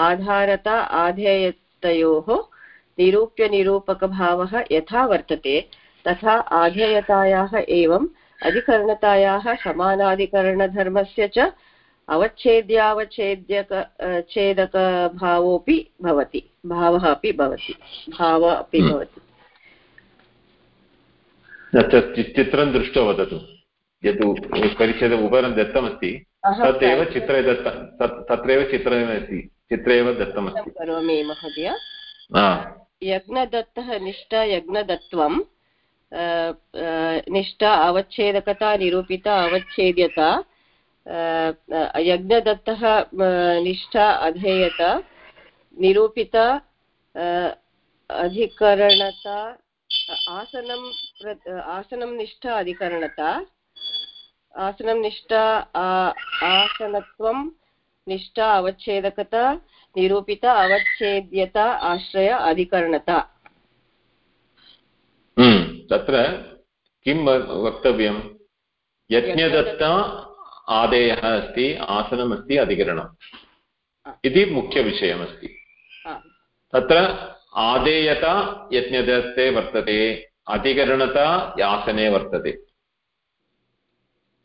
आधारता आधेयतयोः निरूप्यनिरूपकभावः यथा वर्तते, तथा आधेयतायाः एवम् अधिकरणतायाः समानाधिकरणधर्मस्य च अवच्छेद्यावच्छेद्यक छेदकभावोऽपि भवति। भावः अपि भवति। भाव अपि भवति। चित्रं दृष्ट्वा वदतु। यत् परिच्छेद उपरि दत्तमस्ति तदेव चित्रे दत्त। तत्रैव चित्रमस्ति चित्रे एव दत्तमस्ति। करोमि महोदय? यज्ञदत्तः निष्ठा यज्ञदत्त्वं निष्ठा अवच्छेदकता निरूपिता अवच्छेद्यता यज्ञदत्तः निष्ठा अधेयता, निरूपिता अधिकरणता, आसनं आसनं निष्ठा अधिकरणता, आसनं निष्ठा आसनत्वं निष्ठा अवच्छेदकता, निरूपिता अवच्छेद्यता, आश्रय अधिकरणता। तत्र किं वक्तव्यं? यज्ञदत्ता आदेयः अस्ति आसनमस्ति अधिकरणम्। इति मुख्यविषयमस्ति। तत्र आदेयता यज्ञदत्ते वर्तते अधिकरणता आसने वर्तते।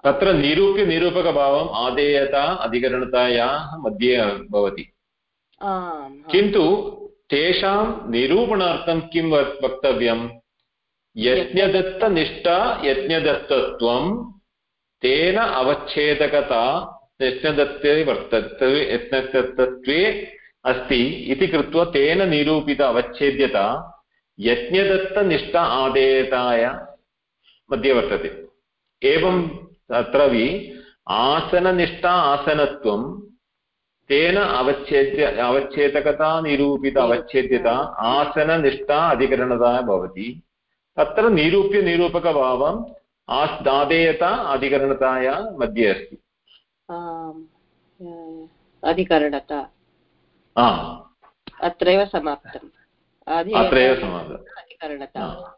तत्र निरूप्य निरूपकभावम् आदेयता अधिकरणतायाः मध्ये भवति। किन्तु तेषां निरूपणार्थं किं वक्तव्यं यज्ञदत्तनिष्ठा यज्ञदत्तत्वं तेन अवच्छेदकता यज्ञदत्ते वर्तते यज्ञदत्तत्वे अस्ति इति कृत्वा तेन निरूपित अवच्छेद्यता यज्ञदत्तनिष्ठा आदेयताय मध्ये वर्तते। एवं तत्रवि आसननिष्ठा आसनत्वं तेन अवच्छेद्य, अवच्छेदकता निरूपित अवच्छेद्यता आसननिष्ठा अधिकरणता भवति। तत्र निरूप्य आदादेयता अधिकरणताया मध्ये अस्ति। अधिकरणता। अत्रैव समाप्तम्। अत्रैव समाप्तम्। अधिकरणता।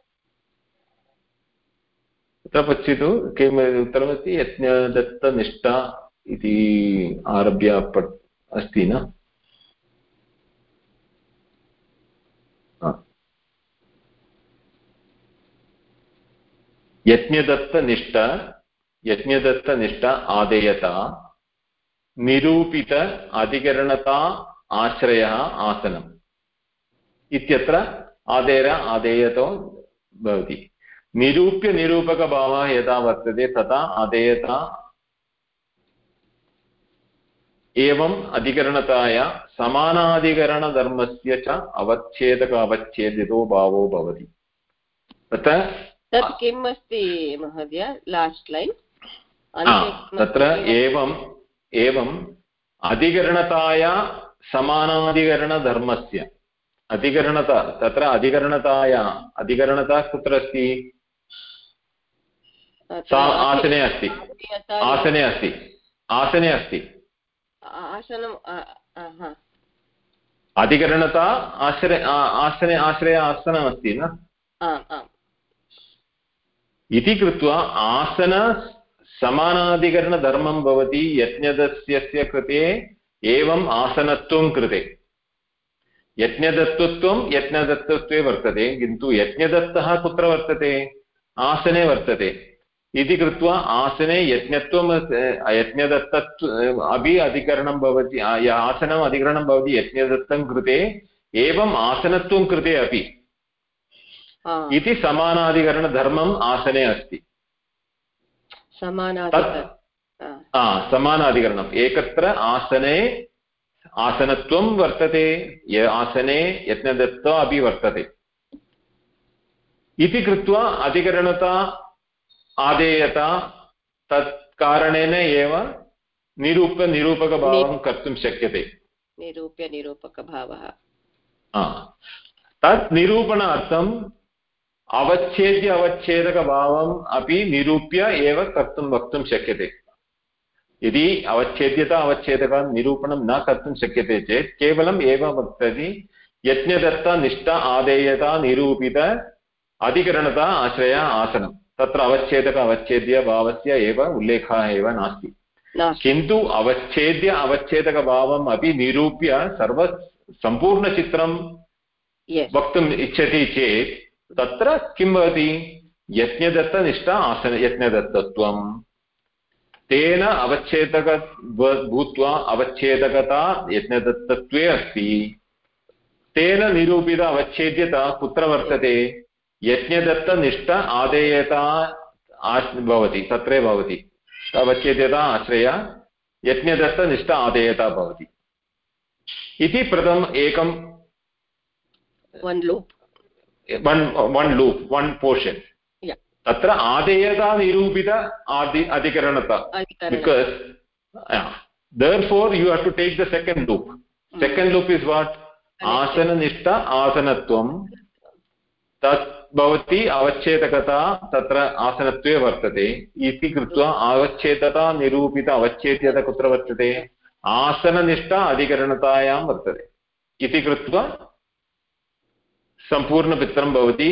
तत्र पश्यतु किम् उत्तरमस्ति? यज्ञदत्तनिष्ठा इति आरभ्य पठ अस्ति न? यज्ञदत्तनिष्ठ यज्ञदत्तनिष्ठ आदेयता, निरूपित अधिकरणता आश्रयः आसनम् इत्यत्र आदेर आदेयतो भवति। निरूप्य निरूपकभावः यदा वर्तते तथा आदेयता एवम् अधिकरणताया समानाधिकरणधर्मस्य च अवच्छेदक भावो भवति। तत्र तत् किम् अस्ति महोदय? लास्ट् लैन् तत्र एवम् एवम् अधिकरणताया समानाधिकरणधर्मस्य। अधिकरणता तत्र अधिकरणताया अधिकरणता कुत्र अस्ति? सा आसने अस्ति। आसने अस्ति। आसने अस्ति। अधिकरणता आश्रय आसने आश्रय आसनमस्ति न? आम् आम्। इति कृत्वा आसन समानाधिकरणधर्मं भवति यज्ञदस्यस्य कृते एवम् आसनत्वं कृते। यज्ञदत्तत्वं यज्ञदत्तत्वे वर्तते किन्तु यज्ञदत्तः कुत्र वर्तते? आसने वर्तते। इति कृत्वा आसने यज्ञत्वम् अ, यज्ञदत्तत्व अपि अधिकरणं भवति आसनम् अधिकरणं भवति यज्ञदत्तं कृते एवम् आसनत्वं कृते अपि। इति समानाधिकरणधर्मम् आसने अस्ति। समानाधिकरण. समानाधिकरणम्। एकत्र आसने आसनत्वं वर्तते आसने यत्नदत्त्वा अपि वर्तते। इति कृत्वा अधिकरणता आदेयता तत् कारणेन एव निरूपनिरूपकभावं कर्तुं शक्यते। निरूप्य निरूपकभावः। हा। तत् निरूपणार्थम् अवच्छेद्य अवच्छेदकभावम् अपि निरूप्य एव कर्तुं वक्तुं शक्यते। यदि अवच्छेद्यता अवच्छेदका निरूपणं न कर्तुं शक्यते चेत् केवलम् एव वक्तति यज्ञदत्ता निष्ठा आदेयता निरूपित अधिकरणता आश्रय आसनं तत्र अवच्छेदक अवच्छेद्य भावस्य एव उल्लेखः एव नास्ति। किन्तु अवच्छेद्य अवच्छेदकभावम् अपि निरूप्य सर्व सम्पूर्णचित्रं वक्तुम् इच्छति चेत् तत्र किं भवति? यज्ञदत्तनिष्ठा आसन यज्ञदत्तत्वं तेन अवच्छेदक भूत्वा अवच्छेदकता यज्ञदत्तत्वे अस्ति। तेन निरूपित अवच्छेद्यता कुत्र वर्तते? यज्ञदत्तनिष्ठ आदेयता भवति, तत्रे भवति। अवच्छेद्यता आश्रय, यज्ञदत्तनिष्ठ आदेयता भवति। इति प्रथम एकं one loop loop one portion. Yeah. तत्र आदेयता निरूपित आदि अधिकरणता. yeah, therefore you have to take the second loop. Second loop is what? आसननिष्ठ आसनत्वं तत् भवति अवच्छेदकता तत्र आसनत्वे वर्तते इति कृत्वा अवच्छेदता निरूपित अवच्छेद्यता कुत्र वर्तते आसननिष्ठ अधिकरणतायां वर्तते इति कृत्वा सम्पूर्णपित्रं भवति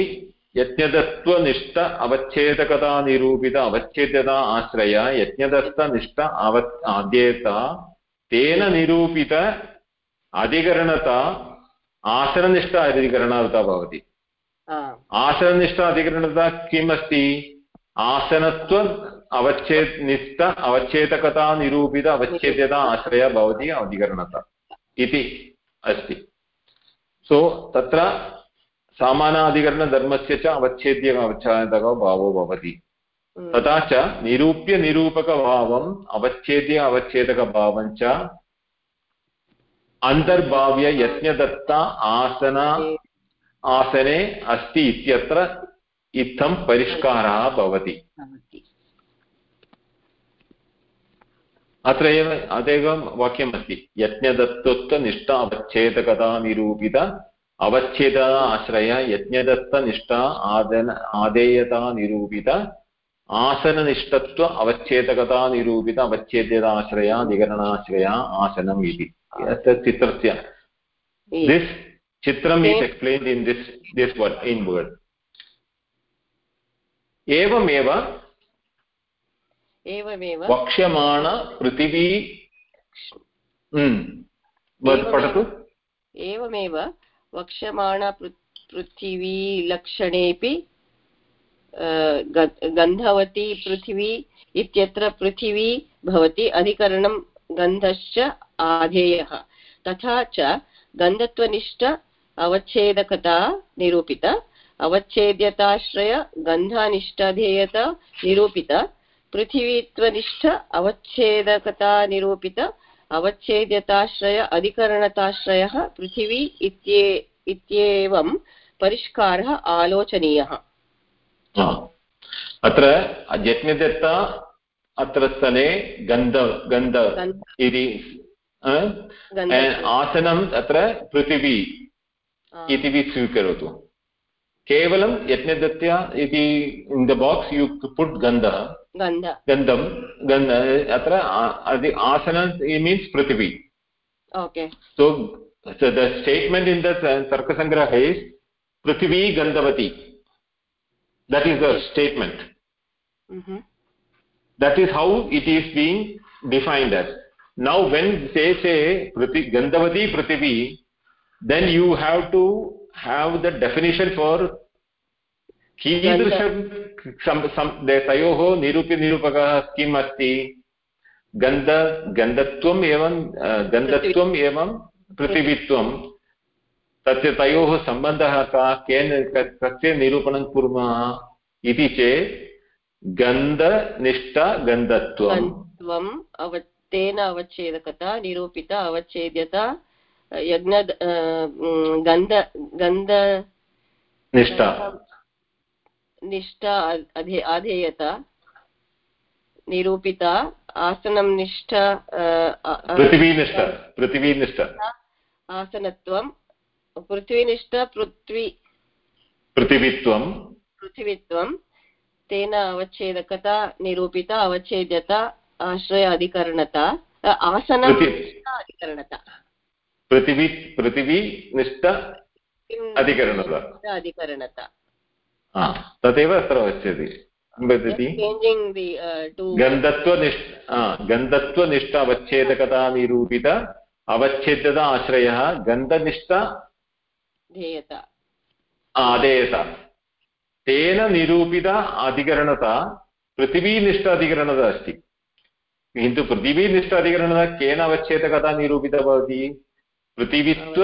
यज्ञदत्त्वनिष्ठ अवच्छेदकतानिरूपित अवच्छेद्यता आश्रय यज्ञदत्तनिष्ठ अव आद्येता तेन निरूपित अधिकरणता आसननिष्ठ अधिकरणता भवति। आसननिष्ठ अधिकरणता किम् अस्ति आसनत्व अवच्छेद निष्ठ अवच्छेदकता निरूपित अवच्छेद्यता आश्रय भवति अधिकरणता इति अस्ति। सो तत्र सामानाधिकरणधर्मस्य च अवच्छेद्य अवच्छेदको भावो भवति। तथा च निरूप्य निरूपकभावम् अवच्छेद्य अवच्छेदकभावं च अन्तर्भाव्य यज्ञदत्ता आसन आसने अस्ति इत्यत्र इत्थं परिष्कारः भवति। अत्र एव अदेकं वाक्यमस्ति यज्ञदत्तत्वनिष्ठ अवच्छेदकता निरूपित अवच्छेद आश्रय यज्ञदत्तनिष्ठा आदन आदेयता निरूपित आसननिष्ठत्व अवच्छेदकता निरूपित अवच्छेद्यताश्रया अधिकरणाश्रया आसनम् इति। चित्रस्य। दिस् चित्रम् is explained in this this word in word एवमेव एवमेव वक्ष्यमाण पृथिवी पठतु। एवमेव वक्ष्यमाण पृथिवीलक्षणेऽपि गन्धवती पृथिवी इत्यत्र पृथिवी भवति अधिकरणं गन्धश्च आधेयः। तथा च गन्धत्वनिष्ठ अवच्छेदकता निरूपित, अवच्छेद्यताश्रय गन्धानिष्ठाधेयता निरूपित, पृथिवीत्वनिष्ठ अवच्छेदकता निरूपित अवच्छेद्यताश्रय अधिकरणताश्रयः पृथिवी इत्ये इत्येवं परिष्कारः आलोचनीयः। अत्र यज्ञदत्ता अत्र स्थले गन्ध गन्ध। इति आसनम् अत्र पृथिवी इति स्वीकरोतु। केवलं यज्ञदत्त्या इति in the box you put गन्धः। गन्धं। गन्ध अत्र आसन मीन्स् पृथिवी। Okay so the statement in the तर्कसङ्ग्रहे पृथिवी गन्धवती that is the statement that is how it is being defined now when say गंधवती Prithvi then you have to have the definition for कीदृशं तयोः निरूप्यनिरूपकः किम् अस्ति? गन्ध गन्धत्वम् एवं गन्धत्वम् एवं पृथिवीत्वं तस्य तयोः सम्बन्धः का केन कस्य निरूपणं कुर्मः इति चेत् गन्धनिष्ठ गन्धत्वम्। तेन अवच्छेदकता निरूपित अवच्छेद्यता यज्ञ गन्ध गन्ध निष्ठा। निष्ठा आधेयता निरूपिता आसनं निष्ठ पृथिवीनिष्ठ पृथिवीनिष्ठ आसनत्वं पृथ्वीनिष्ठ पृथ्वी पृथिवीत्वं। पृथिवीत्वं तेन अवच्छेदकता निरूपिता अवच्छेद्यता आश्रय अधिकरणता आसन अधिकरणता। पृथिवी पृथिवीनिष्ठ अधिकरणता। अधिकरणता। तदेव अत्र उच्यते किं वदति गन्धत्वनिष्ठ गन्धत्वनिष्ठ अवच्छेदकता निरूपित अवच्छेद्यता आश्रयः गन्धनिष्ठ आदेयता तेन निरूपित अधिकरणता पृथिवीनिष्ठ अधिकरणता अस्ति किन्तु पृथिवीनिष्ठ अधिकरणता केन अवच्छेदकता निरूपिता भवति पृथिवीत्व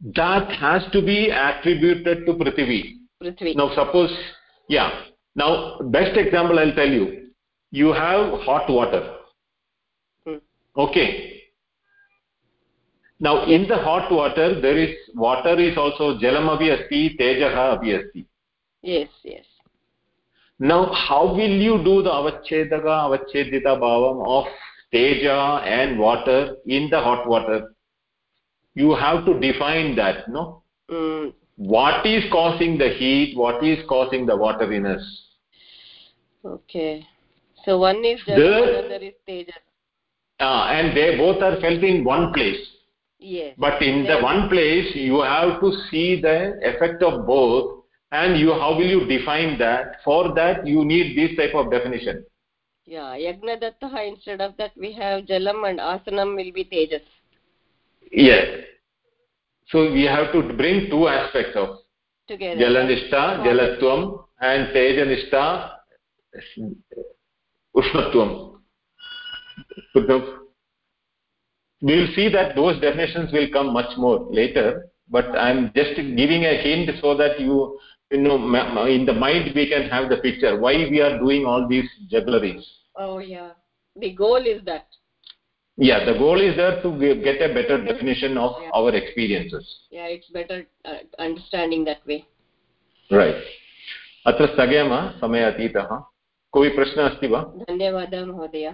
that has to be attributed to prithvi. Prithvi. Now suppose yeah. Now best example i'll tell you. You have hot water. Hmm. okay. Now in the hot water there is water is also jalam api asti tejah api asti yes yes. Now how will you do the avachedaka avachedita bhavam of teja and water in the hot water you have to define that no? Mm. what is causing the heat? What is causing the wateriness? Okay. So one is There- another is tejas uh, and they both are felt in one place. Yes. But in the one place you have to see the effect of both and you how will you define that? For that you need this type of definition. Yeah yagnadattah instead of that we have jalam and asanam will be tejas yes. So we have to bring two aspects of together. Jalanishta jalatvam and tejanishta ushnatvam we will see that those definitions will come much more later but i'm just giving a hint so that you you know in the mind we can have the picture why we are doing all these juggleries. Oh yeah. The goal is that yeah the goal is there to get a better definition of Yeah. our experiences yeah it's better uh, understanding that way right अत्र स्थगयाम समय अतीतः कोऽपि प्रश्नः अस्ति वा धन्यवादः महोदय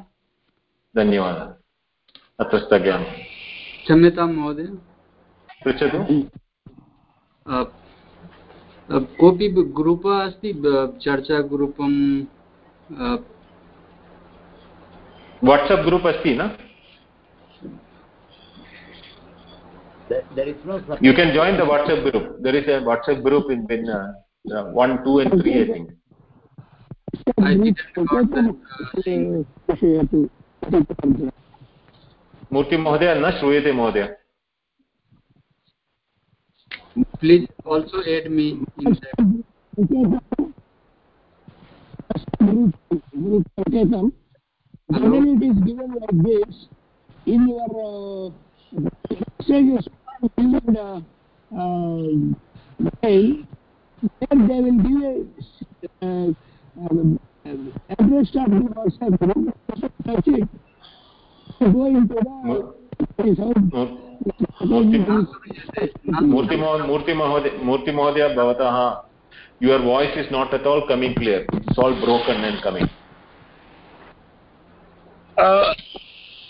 धन्यवादः अत्र स्थगयामः क्षम्यतां महोदय पृच्छतु अ, अ, कोऽपि ग्रूप अस्ति चर्चा ग्रूपं अ, वाट्सप् ग्रूप् अस्ति न There, there is no separate- you can join the whatsapp group there is a whatsapp group in, in uh, uh, 1 2 and 3 i think I didn't got the, uh, न श्रूयते महोदय please also add me in that When hello it is given like this, in your uh, messages and uh, um, mail, there they will give a uh, um, address of the WhatsApp group. Touch it. Go into the मूर्तिमहोदय भवतः your voice is not at all coming clear it's all broken and coming Uh,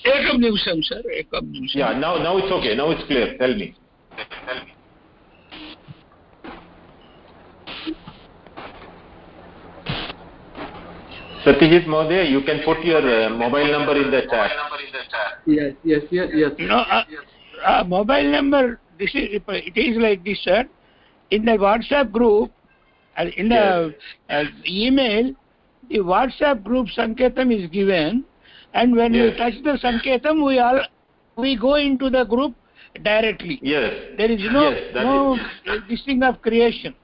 एकं निमिषं sir एकं निमिषं yeah now now it's okay now it's clear tell me Satyajit Mohoday, you can put your uh, mobile number in the chat. yes yes yes yes No, uh, uh, mobile number, this is, it is like this, sir. In the WhatsApp group, uh, in the uh, email, the WhatsApp group Sanketam is given, and when Yes. we touch the Sanketam, we all we go into the group directly. Yes. There is no Yes, that no is- uh, this thing of creation.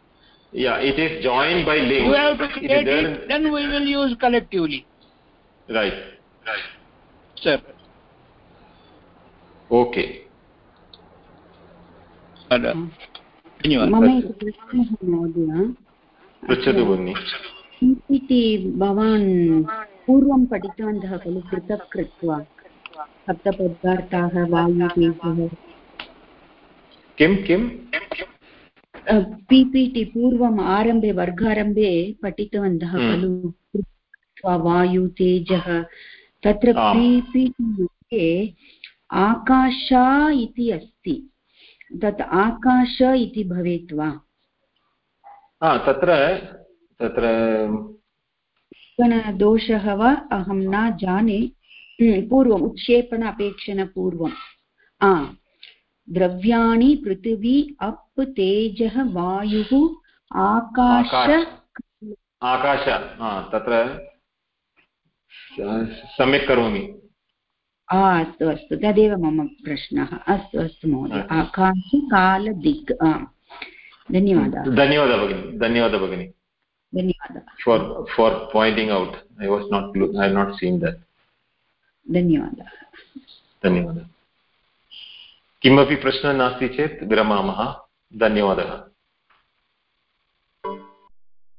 Yeah, it is joined by link. You have to It is create there it, in- then we will use collectively, Right. Right. sir. Okay. धन्यवादः मम एकः प्रश्नः महोदय पृच्छतु भगिनि इति भवान् पूर्वं पठितवन्तः खलु पृथक् कृत्वा सप्तपदार्थाः वायुतेजः किं किं पिपिटि पूर्वम् आरम्भे वर्गारम्भे पठितवन्तः हम्म। खलु। कृत्वा वायु तेजः तत्र। पिपिटि मध्ये आकाशा इति अस्ति। तत् आकाश इति भवेत् वा? तत्र तत्र दोषः वा अहं न जाने हम्म, पूर्वम् उत्क्षेपण अपेक्षणपूर्वम् आ द्रव्याणि पृथिवी अप् तेजः वायुः आकाश आकाश। हा तत्र सम्यक् करोमि। अस्तु अस्तु तदेव मम प्रश्नः। अस्तु अस्तु महोदय। आकाश काल दिक् आम् धन्यवादः। धन्यवादः भगिनि धन्यवादः भगिनि। धन्यवादः for for pointing out i was not i have not seen that धन्यवादः धन्यवादः किमपि प्रश्नः नास्ति चेत् विरमामः धन्यवादः